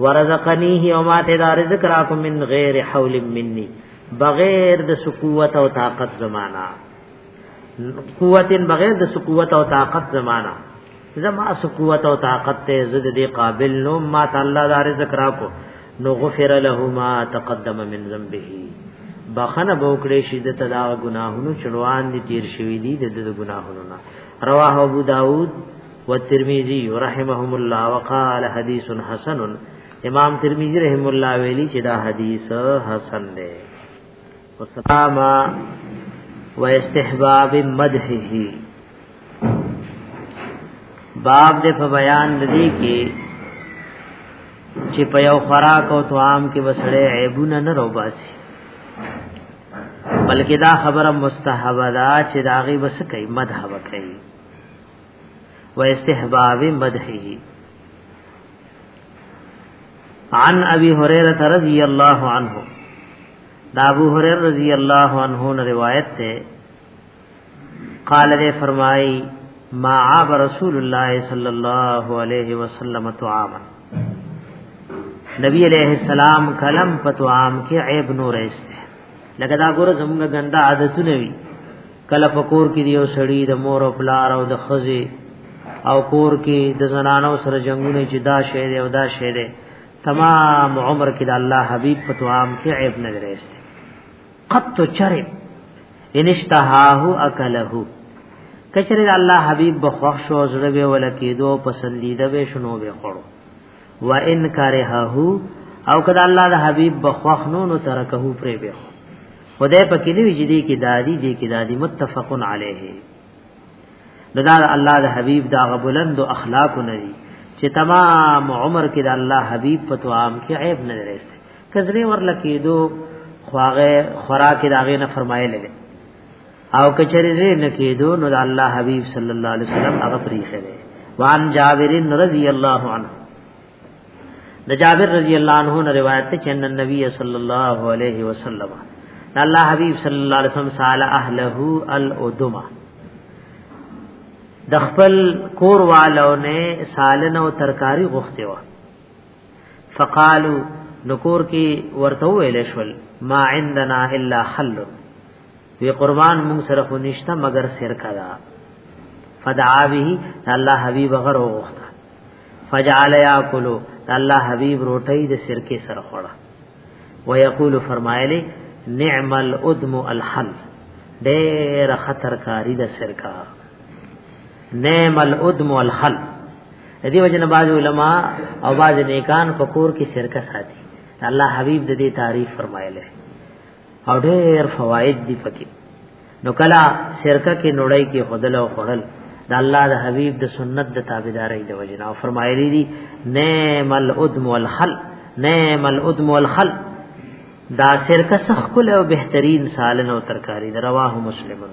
ورزقنیه او ما ته دا رزق راکو من غیر حول مني بغیر د سقوت او طاقت زمانہ قوت بغیر د سقوت او طاقت زمانہ زما سقوت او طاقت ته زد دی قابل نو ما تعالی دا رزق راکو نو غفر له ما تقدم من ذنبه بخنه بوکړې شي د تدا غناهونو چړوان دي تیر شوی دي د ګناهونو نه رواه ابو داود والترمذي رحمهم الله وقال حديث حسن امام ترمذي رحم الله ویلي چې دا حدیث حسن دی والسلام واستحباب مدحه باب دې په بیان دې کې چې په یو خوراک او طعام کې وسړې عیبونه نه روباسي بلکې دا خبره مستحبه ده چې داغي بس کوي مدح وکړي و استحباب مدحه عن ابي هريره رضی الله عنه دا ابو هريره رضی الله عنه نے روایت تے قال نے فرمائی ما عاب رسول الله صلی الله علیہ وسلم طعاما نبی علیہ السلام کلم پتوام کې عیب نور ایسته لکه دا ګوره زموږ ګنده عادتونه وی کله فکور کې دیو سړی د مور او پلار او د خزي او کور کې د زنانو سره جنگونه چې دا شی دی او دا شی دی تمام عمر کې د الله حبيب په توام کې عیب نه درېسته قط تو چرې ان اشتهاه اکله کچره الله حبيب بخښ او زړه به ولکې دو پسندیده به شنو به خورو و ان کرهه او کدا الله د حبيب بخوخ نو نو ترکه پرې به خدای په کې دی چې دې کې دادی دې کې دادی متفقن علیه دا الله د حبيب دا غبلند او اخلاق نه دي چې تمام عمر کې د الله حبيب په توام کې عیب نه لري کزره ورلکې دو خواغه خوراک داغه نه فرمایله او کچری زه نکیدو نو د الله حبیب صلی الله علیه وسلم هغه پریخه دی وان جابر رضی الله عنه د جابر رضی الله عنه نه روایت ته چن نبی صلی الله علیه وسلم الله حبیب صلی الله علیه وسلم سال اهله الادمه د خپل کور والو نه سالن او ترکاری غوښته و فقالو نکور کی ورته ویل شول ما عندنا الا حلن وی قربان مون سره خو نشته مگر سرکا دا فدعا به الله حبیب غره وغوښته فجعل یاکلو الله حبیب روټی د سرکه سره خوړه ويقول فرمایلی نعم الادم الحل ډېر خطر کاری د سرکا نعم الادم الحل دې وجه نه باز علما او باز نیکان فقور کې سرکا ساتي الله حبیب د دې تعریف فرمایلی او ډېر فواید دی پکې نو کلا سرکه کې نړۍ کې خدل او خړل د الله د حبیب د سنت د تابعداري د وجنه او فرمایلی دي نعم الادم والخل نعم الادم والخل دا سرکه سخ کله او بهترین سالن او ترکاری د رواه مسلمن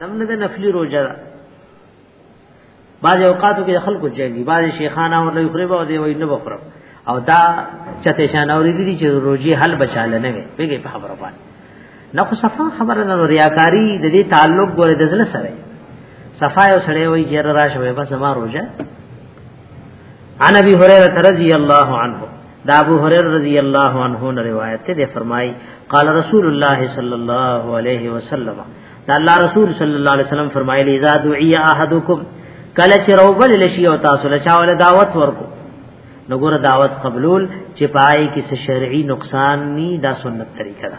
دم نه د نفلی روزه ده بعض اوقاتو کې خلکو جنګي بعض شیخانه او لوی خريبه او دی وای نه بخره او دا چته شان اورې دي چې روزي حل بچاله نه وي پیګه په خبره باندې نه خو صفه خبره نه ریاکاری د دې تعلق ګوره د زله سره صفای او سړی وای جره راشه وای بس ما روزه عن ابي هريره رضي الله عنه دا ابو هريره رضی الله عنه نے روایت ته فرمای قال رسول الله صلی الله علیه وسلم دا الله رسول صلی الله علیه وسلم فرمایلی اذا دعی احدکم کله چې روبل لشی او تاسو له چاول دعوت ورکو نو ګور دعوت قبول چې پای کې څه شرعي نقصان ني دا سنت طریقه ده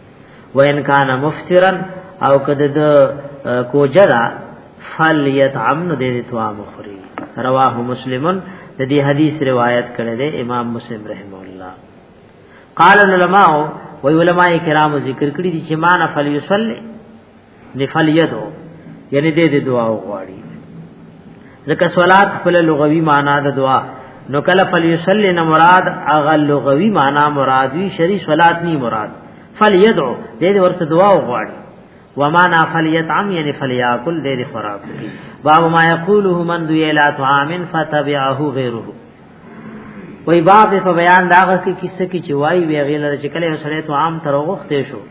وان کان مفترا او کده د کوجرا فلیتعم نو دې توام خوري رواه مسلمن د دې حدیث روایت کړی دی امام مسلم رحم الله قال العلماء و علماء کرام ذکر کړی دي چې معنا فلیصلی نفل یدو یعنی دې دې دعا وغواړي ځکه صلات خپل لغوي معنا د دعا نو کله فلیصلی نه مراد اغه لغوي معنا مراد وی شری صلات نی مراد فلیدعو دې دې ورته دعا وغواړي وما نا فلیطعم یعنی فلیاکل دې دې خوراک باب ما یقوله من ذو الا طعام فتبعه غیره وای باب په بیان داغه کې کیسه کې چې وای وی غیله چې کله سره ته عام تر وخته شو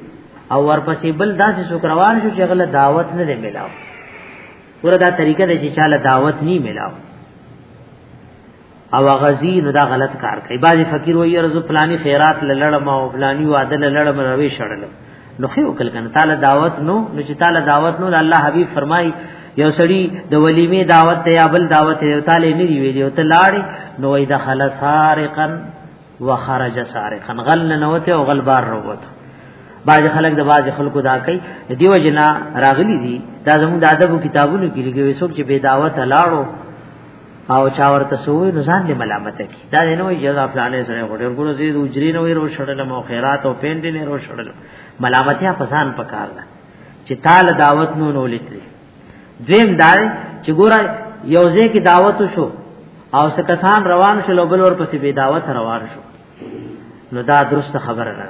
او ورپسې بل داسې څوک روان شو چې غله دعوت نه دی ملاو ور دا طریقه د چې چاله دعوت نه ملاو او غزی نو دا غلط کار کوي بعضی فقیر وایي رزو فلانی خیرات لړم او فلانی وعده لړم روي شړل نو خو وکړ کنه تعالی دعوت نو نو چې تعالی دعوت نو الله حبیب فرمای یو سړی د ولیمه دعوت ته یا بل دعوت ته تعالی نه دی ویلی او ته لاړې نو وای دخل سارقا وخرج سارقا غل نه نوته او غل بار وروته باج خلک د باج خلکو دا کوي دیو جنا راغلی دي دا زموږ د ادب کتابونو کې لګوي څوک چې بے دعوت لاړو او چا ورته سوې نو ځان دې ملامت کی دا نه وي جزا فلانه سره غوډر ګورو زید اجری نه وي رو شړل مو خیرات او پیند نه رو شړل ملامتیا پسان پکار ده چې تال دعوت نو نو لیکلي دیم دار چې ګورای یوځه کی دعوت شو او سکسان روان شو لوبل ور پسې بی دعوت روان شو نو دا درست خبره نه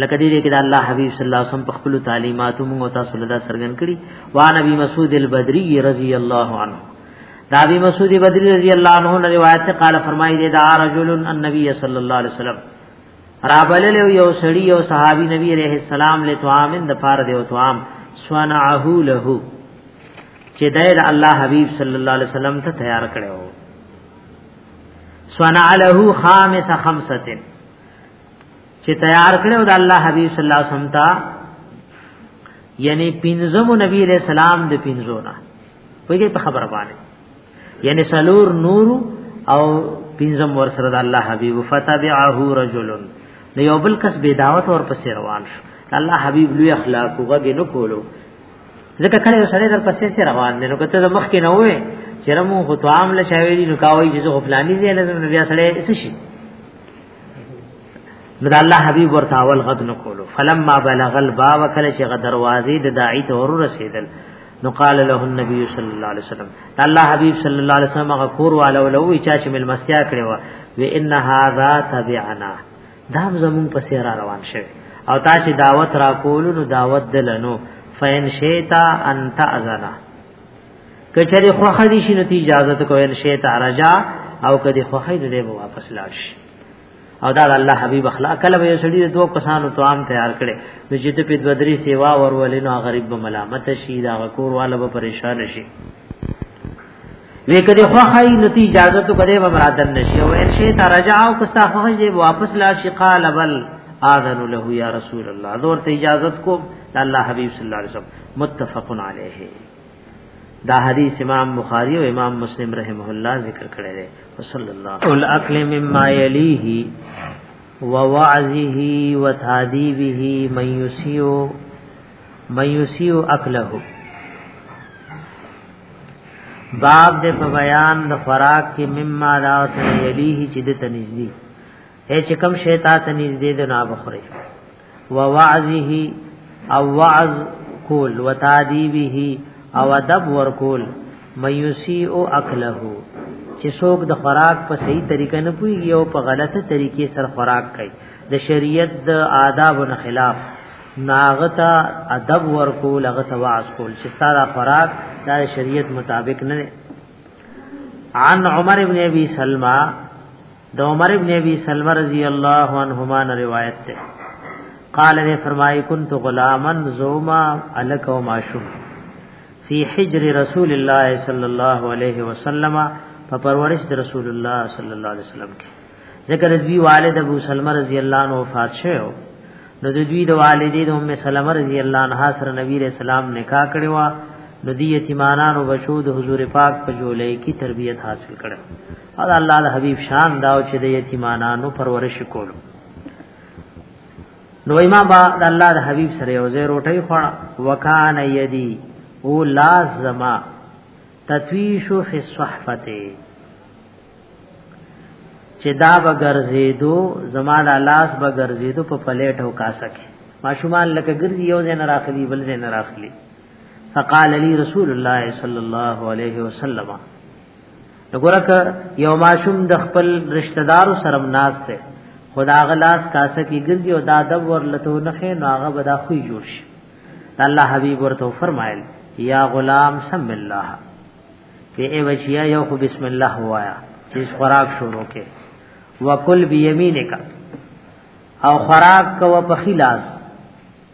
لکه دې کې د الله حبيب صلی الله علیه وسلم په خپل تعلیماتو موږ تاسو له دا سرګن کړي وا نبی مسعود البدری رضی الله عنه دا ابي مسعود بدری رضی الله عنه نے روایت سے قال فرمائی دے دا رجل النبي صلی الله علیه وسلم رابل له یو سړی یو صحابي نبی علیہ السلام له توامن د پاره دی او توام سنعه له چې د الله حبیب صلی الله علیه وسلم ته تیار کړو سنعه له خامس خمسه چې تیار کړو د الله حبیب صلی الله علیه وسلم ته یعنی پنځم نبی علیہ السلام د پنځو نه وګړي په خبره باندې یعنی سلور نور او پنځم ور سره د الله حبیب فتبعه رجل نو یو بل کس بے دعوت اور پس روان شو الله حبیب لوی اخلاق وګړي نو کولو ځکه کله یو سړی در پسې سره روان دی نو کته د مخ کې نه وې چې رمو خطوام لشاوی نو کاوي چې خپلانی دی لازم بیا سړی څه شي نو د الله حبيب ورته اول غد نو کولو فلما بلغ الباب کله چې غ دروازې د داعي ته ور رسیدل نو قال له النبي صلى الله عليه وسلم الله حبيب صلى الله عليه وسلم غفور والا ولو چا چې مل مستیا کړو و ان هذا تبعنا دام زمون په سیر روان شوی او تا چې دعوت را کولو نو دعوت دلنو فین شیتا انت ازنا کچری خوخه دي شي نتی اجازه ته کوین شی ته رجا او کدی خوخه دې به واپس لاړ شي او دا الله حبیب اخلاق کله به سړي دوه کسانو ته عام تیار کړي نو چې ته په بدري سیوا ورولې نو غریب به ملامت شي دا کور والا به پریشان شي وی کدی خوخه نتی اجازه ته کدی به مرادن نشي او ان شی ته رجا او کستا خوخه دې واپس لاړ شي قال بل اذن له یا رسول الله دور ته اجازه کو الله حبیب صلی الله علیه وسلم متفق علیه دا حدیث امام بخاری او امام مسلم رحمه الله ذکر کړی دی صلی الله علیه الاکل مما یلیه ووعظه وتادیبه من یسیو من یسیو اکله باب د بیان د خوراک کې مما دا ته یلیه چې د تنزلی اے چې کوم شی تا ته نږدې ده نه بخوري و وعظه او وعظ کول و تادیبه او ادب ور کول ميوسی او اکله چې څوک د خوراک په صحیح طریقه نه پويږي او په غلطه طریقې سره خوراک کوي د شریعت د آداب نه خلاف ناغتا ادب ور کول هغه ته وعظ کول چې ستاره خوراک د شریعت مطابق نه عن عمر ابن ابي سلمہ د عمر ابن ابي سلمہ رضی الله عنهما روایت ده قال نے فرمائی كنت غلاما زوما الک و معشوم فی حجر رسول الله صلی الله علیه وسلم په پرورش د رسول الله صلی الله علیه وسلم کې ذکر دوی والد ابو سلمہ رضی الله عنه وفات شوه نو د دوی د والدې د ام سلمہ رضی الله عنها سره نبی رسول سلام نکاح کړي وا نو دی یتیمانانو بچو د حضور پاک په جولې کې تربیت حاصل کړه او د الله د حبیب شان دا چې د یتیمانانو پرورش کول نو ما با د الله د حبیب سره یو ځای روټي خو وکان یدی او لازما تتویش فی الصحفته چې دا بغرزیدو زما د لاس بغرزیدو په پلیټ او کاسکه ماشومان لکه ګرځي یو ځای نه راخلی بل ځای نه راخلی فقال لي رسول الله صلى الله عليه وسلم وګورکه یو ماشوم د خپل رشتہ دار سره ناس ته خدا غلاس کاسه کی ګرځي او دا د ورلته نه خې نو هغه به دا خوې جوړ شي الله حبیب ورته فرمایل یا غلام سم الله ته ای وچیا یو خو بسم الله وایا چې خوراک شروع کې وکل بیمینک او خوراک کو په خلاص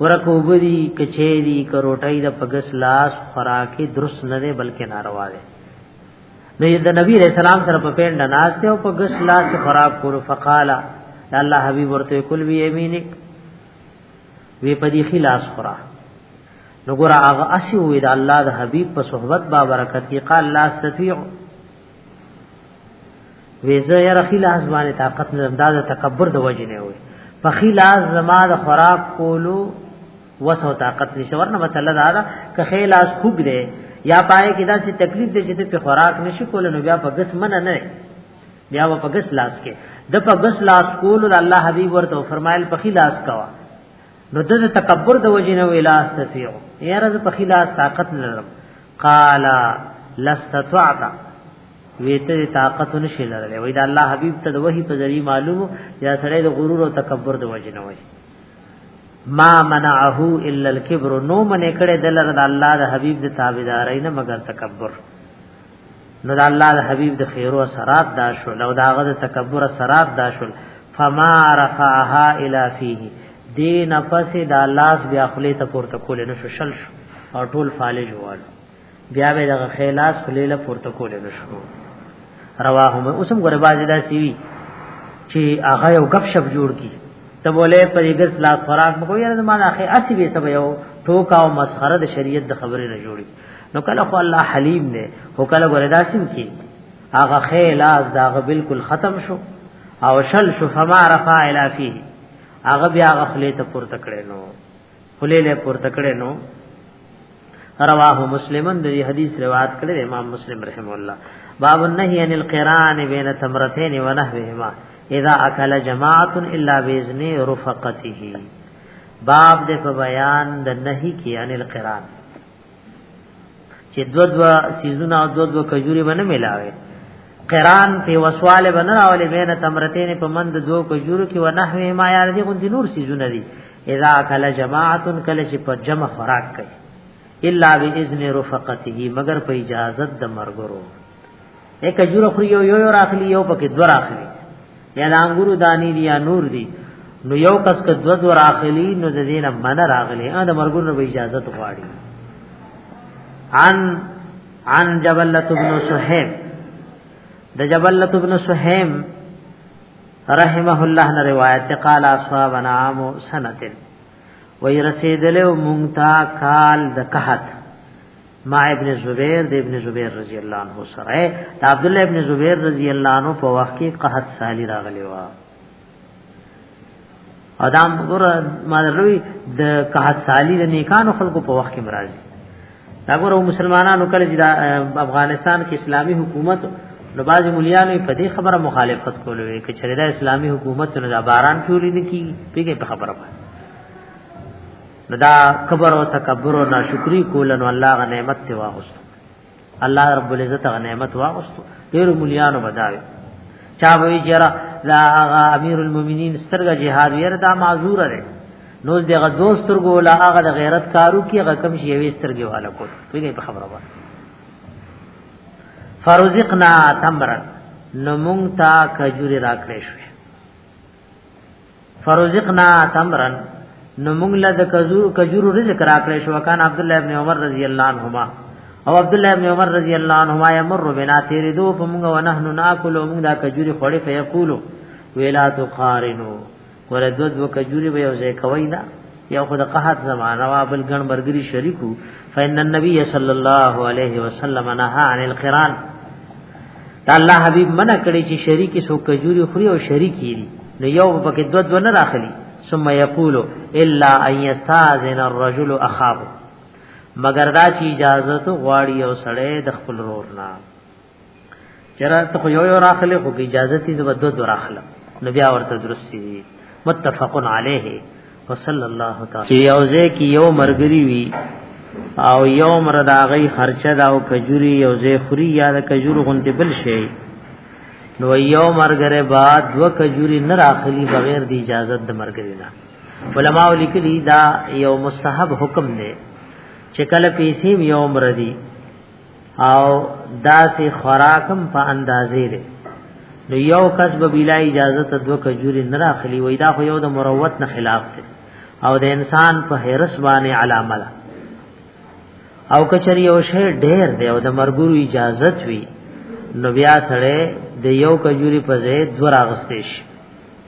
ورکو بدی کچې دی کروټای د پګس لاس خوراکي درس نه دی بلکې ناروا دی نو د نبی رسول الله سره په پیند ناز ته او پګس لاس خوراک کول فقالا الله حبیب ورته کول وی امینک وی پدی خلاص خورا نو ګور هغه اسی وی د الله د حبیب په صحبت با برکت کی قال لا استطيع ویزه یا رخی لاس باندې طاقت نه انداز تکبر د وجه نه وي په خی لاس زما د خوراک کولو وسو طاقت نشي ورنه مسله دا ده که خی لاس خوګ دی یا پای کې دا چې تکلیف دی چې په خوراک نشي کول نو بیا په غس من نه بیا په غس لاس کې د په غس لاس کولو د الله حبیب ورته فرمایل په خی لاس کوا نو د تکبر د وجه نه وی لاس تفیو یاره په خی لاس طاقت نه لرم قال لستطعت ویته طاقت نشي لرلې وای دا الله حبيب ته د وحي په ذریعہ معلومو یا سره د غرور او تکبر د وجه نه وای ما منعه الا الكبر نو منې کړه دلر د الله د حبيب د تابعداري نه مگر تکبر نو د الله د حبيب د خیرو سرات دا شو لو دا غد تکبر سرات دا شو فما رفعها الى فيه دین پس دا لاس بیا خلی ته پورته کول نه شو شل شو او ټول فالج وال بیا به د خیلاس خلی له پورته کول نه شو رواه مې اوسم ګره باز دا سی وی چې هغه یو غب شپ جوړ کی ته بوله پریګس لاس خوراک مکو یاره زمانه اخی اسی به سبا یو ټوکا او مسخره د شریعت د خبرې نه جوړی نو کله خو الله حلیم دی هو کله وردا سین کی هغه خیلاز داغه بالکل ختم شو او شل شو فما رفع الا فيه هغه بیا هغه خلی ته پورته کړي نو خلی له پورته کړي نو رواه مسلمن د حدیث روایت کړي امام مسلم رحم الله باب النهي عن القران بين تمرتين ونحوهما اذا اكل جماعه الا باذن رفقته باب دې په بیان د نهي کې ان القران چې دو دو سيزونه او دو دو کجوري باندې ملاوي قران په وسواله باندې راولې بین تمرتين په مند دو کجورو کې ونحوه ما یار دي غو نور سيزونه دي اذا کل جماعت کل چې په جمع خوراک کوي الا باذن رفقته مگر په اجازه د مرګرو اې کجوره خو یو یو راخلی یو پکې دو راخلی یا د انګورو دانی دی یا نور دی نو یو کس که دو دو راخلی نو د دینه من راغلی ا د مرګونو به اجازه غواړي عن عن جبلت ابن سهيم د جبلت ابن سهيم رحمه الله نه روایت قال اصحابنا عام سنتين وی رسیدلو مونتا کال د کهت ما ابن زبیر د ابن زبیر رضی الله عنه سره د عبد الله ابن زبیر رضی الله عنه په وخت کې قحط سالی راغلی و ادم ګور ما روي د قحط سالی د نیکانو خلکو په وخت کې مرাজি دا ګور مسلمانانو کله چې افغانستان کې اسلامی حکومت نو باز مليانو په دې خبره مخالفت کولوي چې چرېدا اسلامی حکومت نه باران پیولې نه کی پیګه په خبره باندې دا کبر او تکبر او ناشکری کول نو الله غ نعمت ته واغست الله رب العزت غ نعمت واغست ډیر مليانو بداوي چا وی جرا دا هغه امیر المؤمنین سترګه جهاد ویر دا معذور دی نو دغه دوست ورګو لا هغه د غیرت کارو کې هغه کم شی وی سترګه والا کو پیږي په خبره وره فرزقنا تمرن نو مونږ تا کجوري راکړې شو فرزقنا تمرن نو موږ له د کجو کجورو رزق راکړې شو کان عبد الله ابن عمر رضی الله عنهما او عبد الله ابن عمر رضی الله عنهما یمر بنا تیر دو په موږ ونحن ناکل موږ دا کجوري خوري په یقول ویلا تو قارنو ور دو دو کجوري به یو ځای کوي نه یو خد قحط زمانہ وا بل ګن مرګري شریکو فإن النبي صلی الله علیه وسلم نهى عن القران دا الله حبیب منع کړی چې شریک سو کجوري خوري او شریک یې نو یو پکې دو دو نه راخلی ثم یقول الا ان یستاذن الرجل اخاه مگر دا چې اجازه تو غواړي او سړی د خپل رور نه چرته ته یو یو راخلی خو اجازه تی زبر دو دو راخله نو بیا ورته درستی متفقن علیه وصلی الله تعالی چې یو ځای کې یو مرګري وي او یو مرداغي خرچه دا او کجوري یو ځای خوري یا د کجور غونډې بل شي نو یو مرګره بعد دو کجوري نه راخلي بغیر د اجازه د مرګري نه علماء لیکلي دا یو مستحب حکم دی چې کله پیسې یو مردي او داسې خوراکم په اندازې دی نو یو کس به بلا اجازه ته دوه کجوري نه راخلی وای دا خو یو د مروت نه خلاف دی او د انسان په هرس باندې علامه ده او کچری یو شی ډیر دی او د مرګورو اجازت وی نو بیا سره د یو کجوري په ځای دوه راغستې شي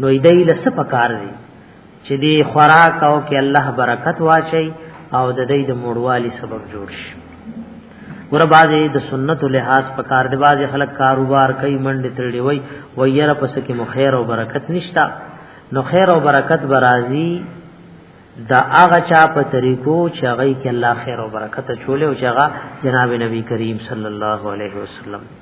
نو دې لس پکار دی چې دې خوراک او کې الله برکت واچي او د دې د موړوالي سبب جوړ شي ور باندې د سنت لحاظ په کار دی باندې خلک کاروبار کوي منډه ترړي وي ويره پس کې مو خیر او برکت نشتا نو خیر او برکت برازي دا هغه چا په طریقو چې هغه کې الله خیر او برکت چولې او چې هغه جناب نبی کریم صلی الله علیه وسلم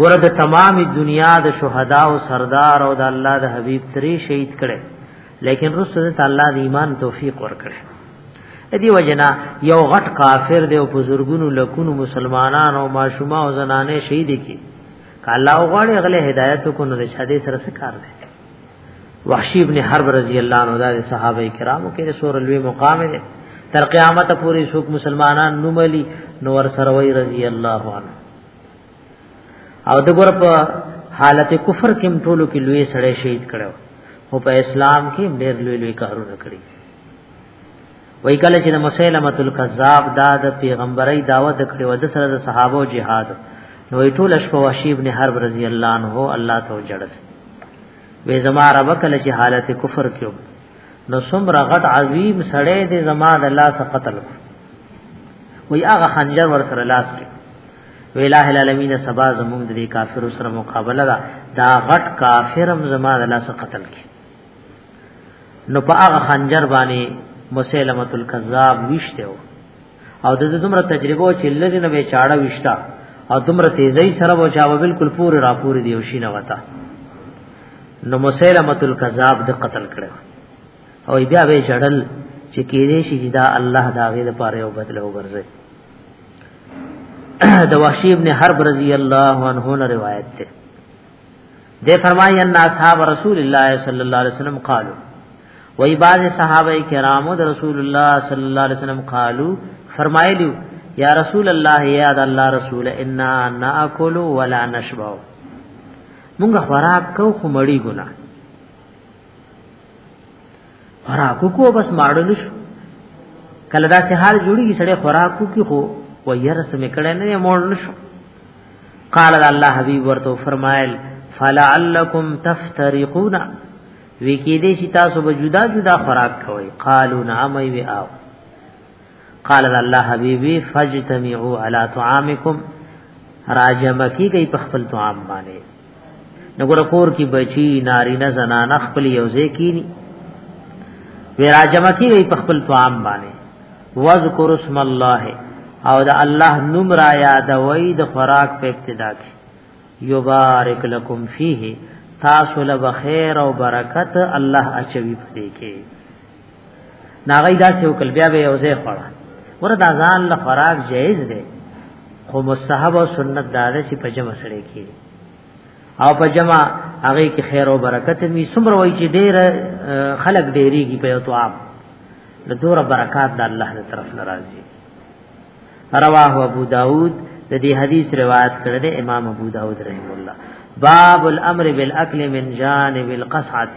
ګوره د تمام دنیا د شهدا او سردار او د الله د حبیب تری شهید کړي لیکن رسول ته الله د ایمان توفیق ورکړي ادي وجنا یو غټ کافر دی او بزرګونو لکونو مسلمانانو او ماشوما او زنانه شهید کی کالا او غړي غله هدایت کو نو شاده سره څه کار دی وحشی ابن حرب رضی الله عنه د صحابه کرامو کې سور لوی مقام دی تر قیامت پورې څوک مسلمانان نوملی نو ور سره وی رضی الله عنه او د ګور په حالت کفر کې ټولو کې لوی سړی شهید کړو او په اسلام کې ډېر لوی لوی کارونه کړی وای کله چې مسلمه الکذاب دا د پیغمبري دعوت کړو د سره د صحابه جهاد نو ټول شپه وحشی ابن حرب رضی الله عنه الله ته جړل وې زما رب کله چې حالت کفر کې نو څومره غټ عظیم سړی دې زما د الله څخه قتل وې هغه خنجر ور سره لاس کې وی الہ العالمین سبا زمونږ د کافر سره مقابله ده دا غټ کافرم زما د لاس قتل کی نو په هغه خنجر باندې مسلمه الکذاب وشته او د دومره تجربه چې لری نه به چاړه وشتا او دومره تیزی سره و چاوه بالکل پورې راپور دی او شینه وتا نو مسلمه الکذاب د قتل کړو او بیا به جړل چې کېدې شي دا الله دا غي د پاره او بدله وګرځي د وحشی ابن حرب رضی الله عنه نه روایت ده ده فرمایي ان اصحاب رسول الله صلی الله علیه وسلم قالو وای بعض صحابه کرامو د رسول الله صلی الله علیه وسلم قالو فرمایلیو یا رسول الله یا د الله رسول انا ناکل ولا نشبع مونږ خوراک کو خو مړی ګنا خوراک کو بس ماړل شو کله دا څه حال جوړیږي سړی خوراک کو کی خو و يرس میکړه نه مړل شو قال الله حبيب ورته فرمایل فلعلکم تفترقون وی کې دې شي تاسو به جدا جدا خوراک کوي قالو نعم وی او قال الله حبيبي فاجتمعوا على طعامكم راجم کی گئی په خپل طعام باندې نګور کور کی بچی نارینه زنانه خپل یوځې کینی وی راجم کی گئی په خپل طعام باندې واذکر اسم الله او د الله نوم را یاد وای د خوراک په ابتدا کې یبارک لکم فیه تاسو له خیر او برکت الله اچوي پدې کې ناغی دا سیو کل بیا به یوزه خوړه وردا ځان له فراغ جایز دی خو مستحب او سنت دار چې په جمع سره کې او په جمع هغه کې خیر او برکت می سمر وای چې ډیر خلق ډیریږي په یو تواب له دوره برکات د الله تر طرف ناراضي رواه ابو داود د دې حدیث روایت کړی دی امام ابو داود رحم الله باب الامر بالاكل من جانب القصعه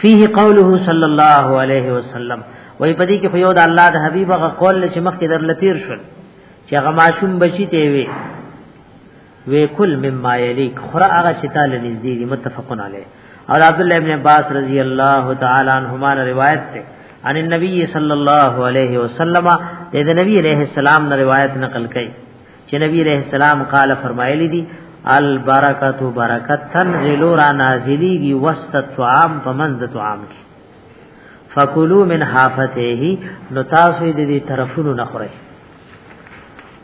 فيه قوله صلى الله عليه وسلم وای پدې کې خو یو د الله د حبیب هغه قول چې مخکې در لتیر شول چې هغه ماشوم بچی ته وي وی کل مما یلیک خره هغه چې تعالی نږدې دي متفقن علی او عبد الله ابن عباس رضی الله تعالی عنهما روایت ده ان النبي صلی الله علیه وسلم د نبی علیہ السلام نه روایت نقل کړي چې نبی رحم السلام قال فرمایلی دي البرکت برکت تنزل را نازلیږي وسط طعام پمنځ د طعام کې فکلوا من حافته نو تاسو دې طرفونو نه خورئ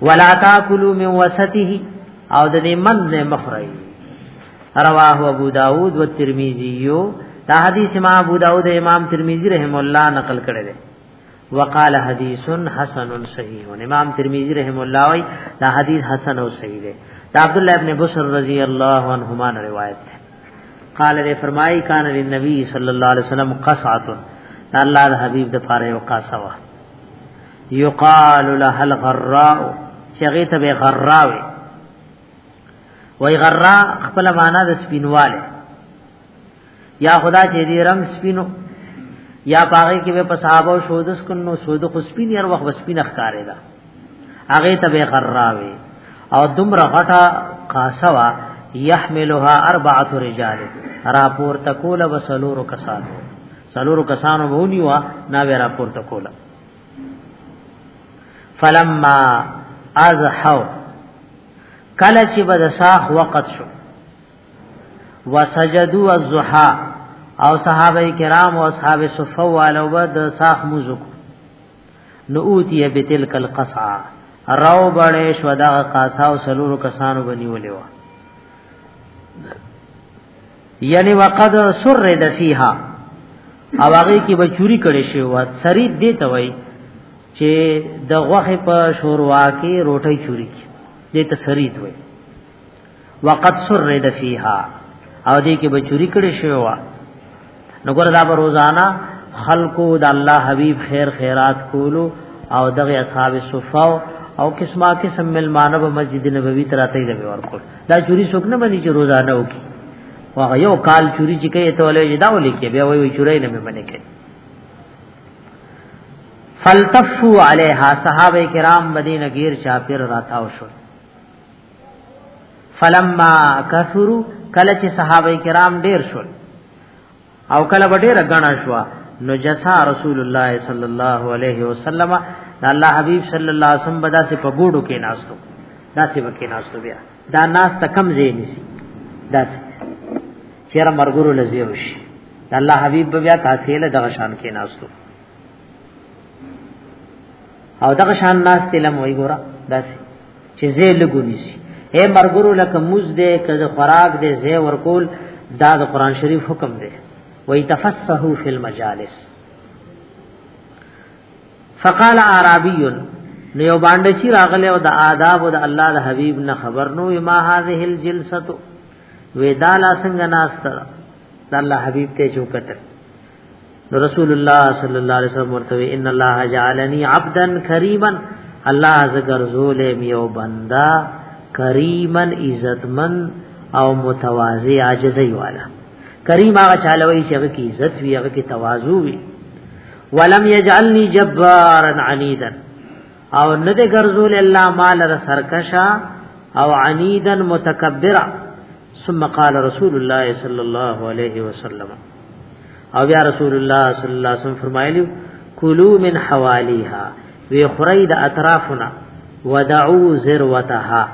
ولا تاكلوا من وسطه او د دې من نه مخري رواه ابو داود و ترمذی یو دا حدیث امام ابو داود امام ترمذی رحم الله نقل کړی دی وقال حدیث حسن صحیح امام ترمذی رحم الله وی دا حدیث حسن او صحیح دی دا عبد الله ابن بصر رضی الله عنهما روایت ده قال نے فرمائی کان للنبی صلی الله علیه وسلم قصعه الله د حبیب د پاره یو قصه وا یقال له الغراء چغه ته به غراوي وای غراء خپل معنا د سپینواله یا خدا چې دې رنگ سپینو یا پاغه کې به پسابو شودس کنو سود خو سپین هر وخت سپین ښکارې دا هغه ته به خراوي او دومره غټه قاسوا يحملها اربعه رجال را پور تکول وسلور کسان سلور کسانو بونی وا نا ورا پور تکول فلما ازحو کله چې بد ساخ وقت شو وسجدو الزحا او صحابه کرام او اصحاب صفه والو ود صاف مزک نو اوتی بتلک القصا راو بڑے شو دا قاصا او سلور کسانو بنیولیو یعنی وقد سرد فیها او هغه کې به چوری کړي شی و سری دې ته وای چې د غوخه په شوروا کې روټي چوری کی دې ته سری دوی وقد سرد فيها او دې کې بچوري کړي شوی و نو ګور دا روزانا خلقو د الله حبيب خیر خیرات کولو او دغه اصحاب صفه او قسمه قسم ملمانه په مسجد نبوي تراته یې دی ورکول دا چوری څوک نه باندې چې روزانه وکي واغه یو کال چوری چې کوي ته ولې دا ولې کې بیا وایي چوری نه مې باندې کوي فلتفو علیها صحابه کرام مدینه غیر چاپیر راتاو شو فلما کثروا کله چې صحابه کرام ډیر شول او کله به ډیر غنا شو نو جسا رسول الله صلی الله علیه وسلم دا الله حبیب صلی الله علیه وسلم بدا سے په ګوډو کې ناستو دا سی وکې ناستو بیا دا ناس ته کم ځای نسی دا چیر مرګورو لزیو شي دا الله حبیب بیا تاسیله دغه شان کې ناستو او دغه شان ناس تلم وای ګورا دا سی چې زه لګونی سي اے مرګرو لکه موز دې کده خوراک دې زه ورکول دا د قران شریف حکم دی وای تفسحو فی المجالس فقال عربی نو یو باندې چې راغله او د آداب او د الله د حبیب نه خبر نو ما هذه الجلسه ودا لا څنګه ناست د الله حبیب ته چوکته رسول الله صلی الله علیه وسلم ورته ان الله جعلنی عبدا کریما الله زګر زولم یو بندا کریما عزتمن او متواضع عاجزی والا کریم هغه چاله وی چې هغه کی عزت وی هغه کی تواضع وی ولم یجعلنی جبارا عنیدا او نه دې ګرځول الله مال را سرکشا او عنیدا متکبرا ثم قال رسول الله صلی الله علیه وسلم او بیا رسول الله صلی الله علیه وسلم فرمایلی کلو من حوالیها وی خری د اطرافنا ودعو ذروتها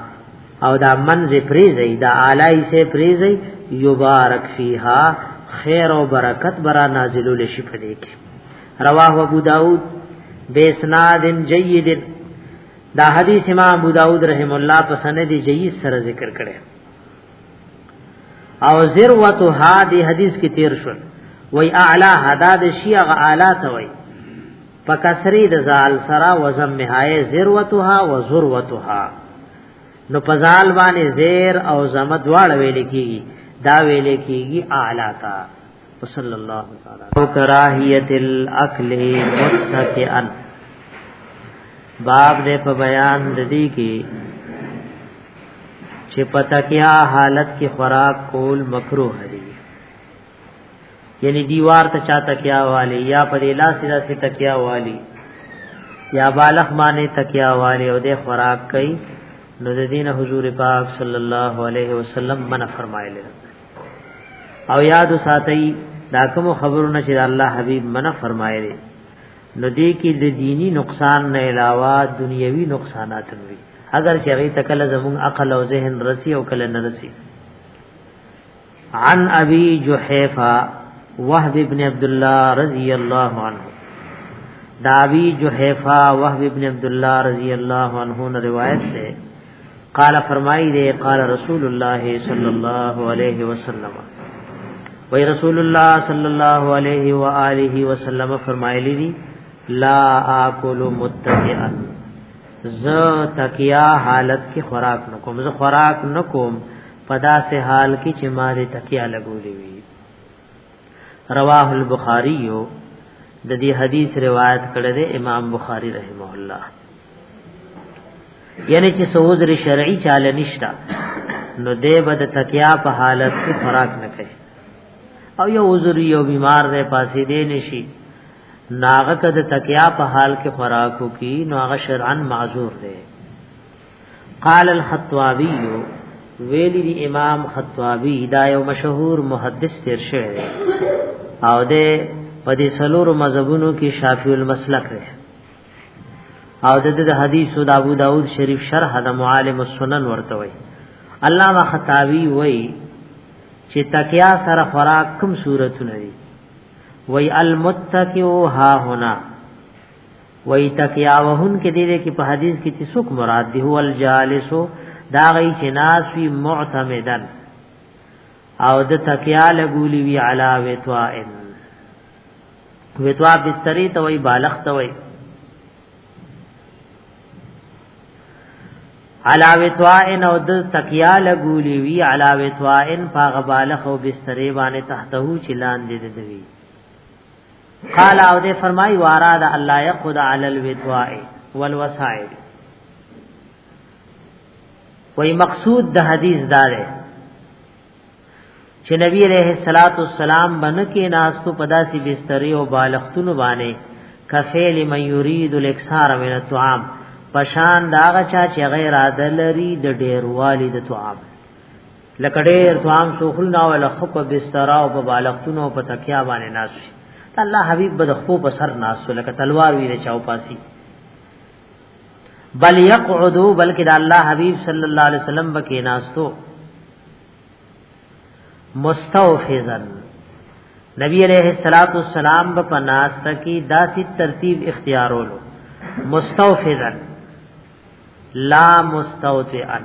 او دا منځ پریزي دا اعلی سه پریزي یبارک فیها خیر او برکت برا نازلول شي پدې کې رواه ابو داود بیسناد جید دا حدیث امام ابو داود رحم الله په سند جید سره ذکر کړي او ذروته ها دی حدیث کې تیر شو وای اعلی حدا د شیعه اعلی ته وای په کسری د زال سرا وزم مهای ذروتها و ذروتها نو په زال باندې زیر او زمد واړه ویل کیږي دا ویل کیږي اعلی تا وصلی الله تعالی او کراهیت الاکل متکئا باب دې په بیان د دې کې چې پتا کیا حالت کې خوراک کول مکروه دی یعنی دیوار ته چا تکیا والی یا په دې لاس سره سي تکیا والی یا بالغ باندې تکیا والی او دې خوراک کوي نو د دین حضور پاک صلی الله علیه وسلم منع فرمایلی او یاد ساتي دا کوم خبرونه چې الله حبيب منه فرمایلی نو دې کې د دینی نقصان نه علاوه دنیوي نقصانات هم وي اگر چې هغه تکل زمون عقل او ذهن رسی او کله نه رسی عن ابي جحيفه وهب ابن عبد الله رضی الله عنه داوی جحیفہ وهب ابن عبد الله رضی الله عنه نے روایت سے قال فرمای دی قال رسول الله صلی الله علیه وسلم وی رسول الله صلی الله علیه و آله وسلم فرمایلی دی لا آکل متکئا ز تکیا حالت کې خوراک نکوم ز خوراک نکوم پدا سے حال کې چې ما دې تکیا لګولې وی رواه البخاری د دې حدیث روایت کړی دی امام بخاری رحمه الله یعنی چې سوزر شرعي چاله نشتا نو دې بد تکیا په حالت کې فراق نه کوي او یو عذر یو بیمار دی پاسې دی نشي ناغه کده تکیا په حال کې فراق کو کی نو هغه شرعن معذور دی قال الخطابی ویلی دی امام خطابی دا یو مشهور محدث تیر شوی او ده په دې سلور مذهبونو کې شافعی المسلک دی او د دې حدیث د ابو داود شریف شرح د معالم السنن ورته وي علامه خطابی وای چې تکیا سره خوراک کوم صورتونه دي وای المتکئ ها هنا وای تکیا وهن کې دې کې په حدیث کې چې څوک مراد دی هو الجالس دا غي چې ناس وی معتمدن او د تکیا لګولی وی علا وتوا ان وتوا بستری ته وای بالغ ته وای علا وتوا ان او د تکیا لګولی وی علا وتوا ان فغبالخ او بستری باندې تحته چلان دې دی قال او دې فرمای واراد الله يقود على الوتواء والوسائل وای مقصود د حدیث دا دی چې نبی عليه الصلاه والسلام باندې کې ناستو پداسي بسترې او بالښتونو باندې کفیل من یرید الاکثار من الطعام پشان داغه چا چې غیر عادل لري د ډیروالی د طعام لکه ډېر ځوان سوخل نه ولا خو په بستر او په بالښتونو په تکیا باندې ناس شي الله حبيب بد خو په سر ناس لکه تلوار ویره چاو پاسي بل يقعدو بلکې د الله حبيب صلی الله علیه وسلم بکې ناستو مستوفزن نبی علیہ الصلات والسلام په ناست کې داسې ترتیب اختیارولو مستوفزن لا مستوتئن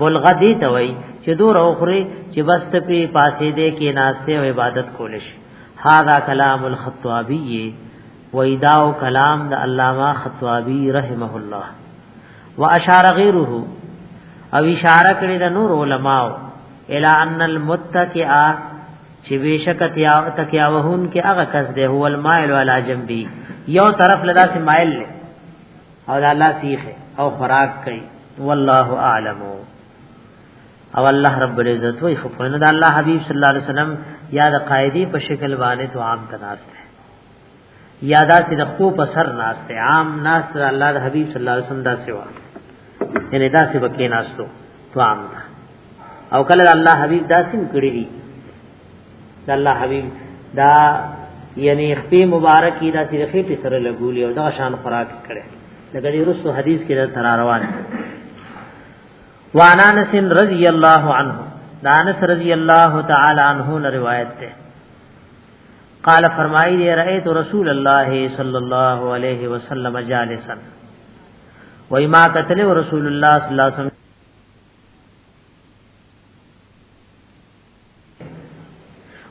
بلغه دې ته وای چې دور او خوري چې بس ته پی پاسې دې کې ناشته او عبادت کول شي هاذا کلام الخطابی ویدا او کلام د علامه خطابی رحمه الله واشار غیره او اشاره کړی د نور علماو الا ان المتکئا چې بشک تیا تکیا وهون کې هغه کس دی هو المائل علی جنبی یو طرف لدا سي مائل له او الله سیخه او خوراک کوي والله اعلم او الله رب العزت وي خو نه د الله حبيب صلی الله علیه وسلم یا د قاعده په شکل باندې تو عام تناس ده یا دا چې د خو په سر ناس ده عام ناس تر الله د حبيب صلی الله علیه وسلم دا سیوا یعنی دا سی بکې ناس تو عام ده او کله الله حبيب دا سیم کړی دي د الله حبيب دا یعنی خپې مبارکي دا چې خېټه سره لګولې او دا شان خوراک کړي لکه دې رسو حدیث کې دا تر روان وعن انس رضی الله عنه دا انس رضی الله تعالی عنہ نے روایت ہے قال فرمائی دے رأیت رسول اللہ صلی اللہ علیہ وسلم جالسا وای ما قتل رسول الله صلی الله علیه وسلم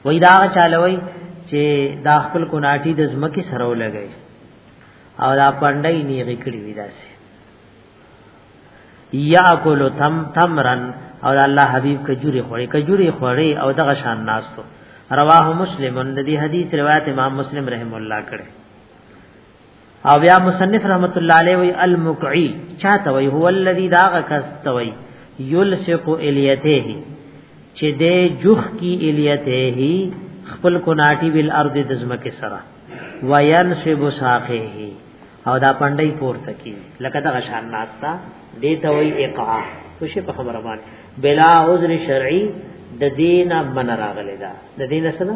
وای دا چالوي چې دا خپل کوناټي د زمکي سره ولګي او دا پندای نیغي کړی وی داسې یاکل تم تمرن او الله حبیب کجوري خوري کجوري خوري او دغه شان ناستو رواه مسلمون د دې حدیث روایت امام مسلم رحم الله کړه او بیا مصنف رحمت الله علیه وی المقعی چاته وی هو الذی داغ کست وی یلسق الیته چې دې جوخ کی الیته خپل کناټی بل ارض د زمکه سره وینسب ساقه او دا پندای پورته کی لکه دا غشان ناستا دې ته وی اقعا خوشی په خبره باندې بلا عذر شرعی د دینه من راغلی دا د دینه سره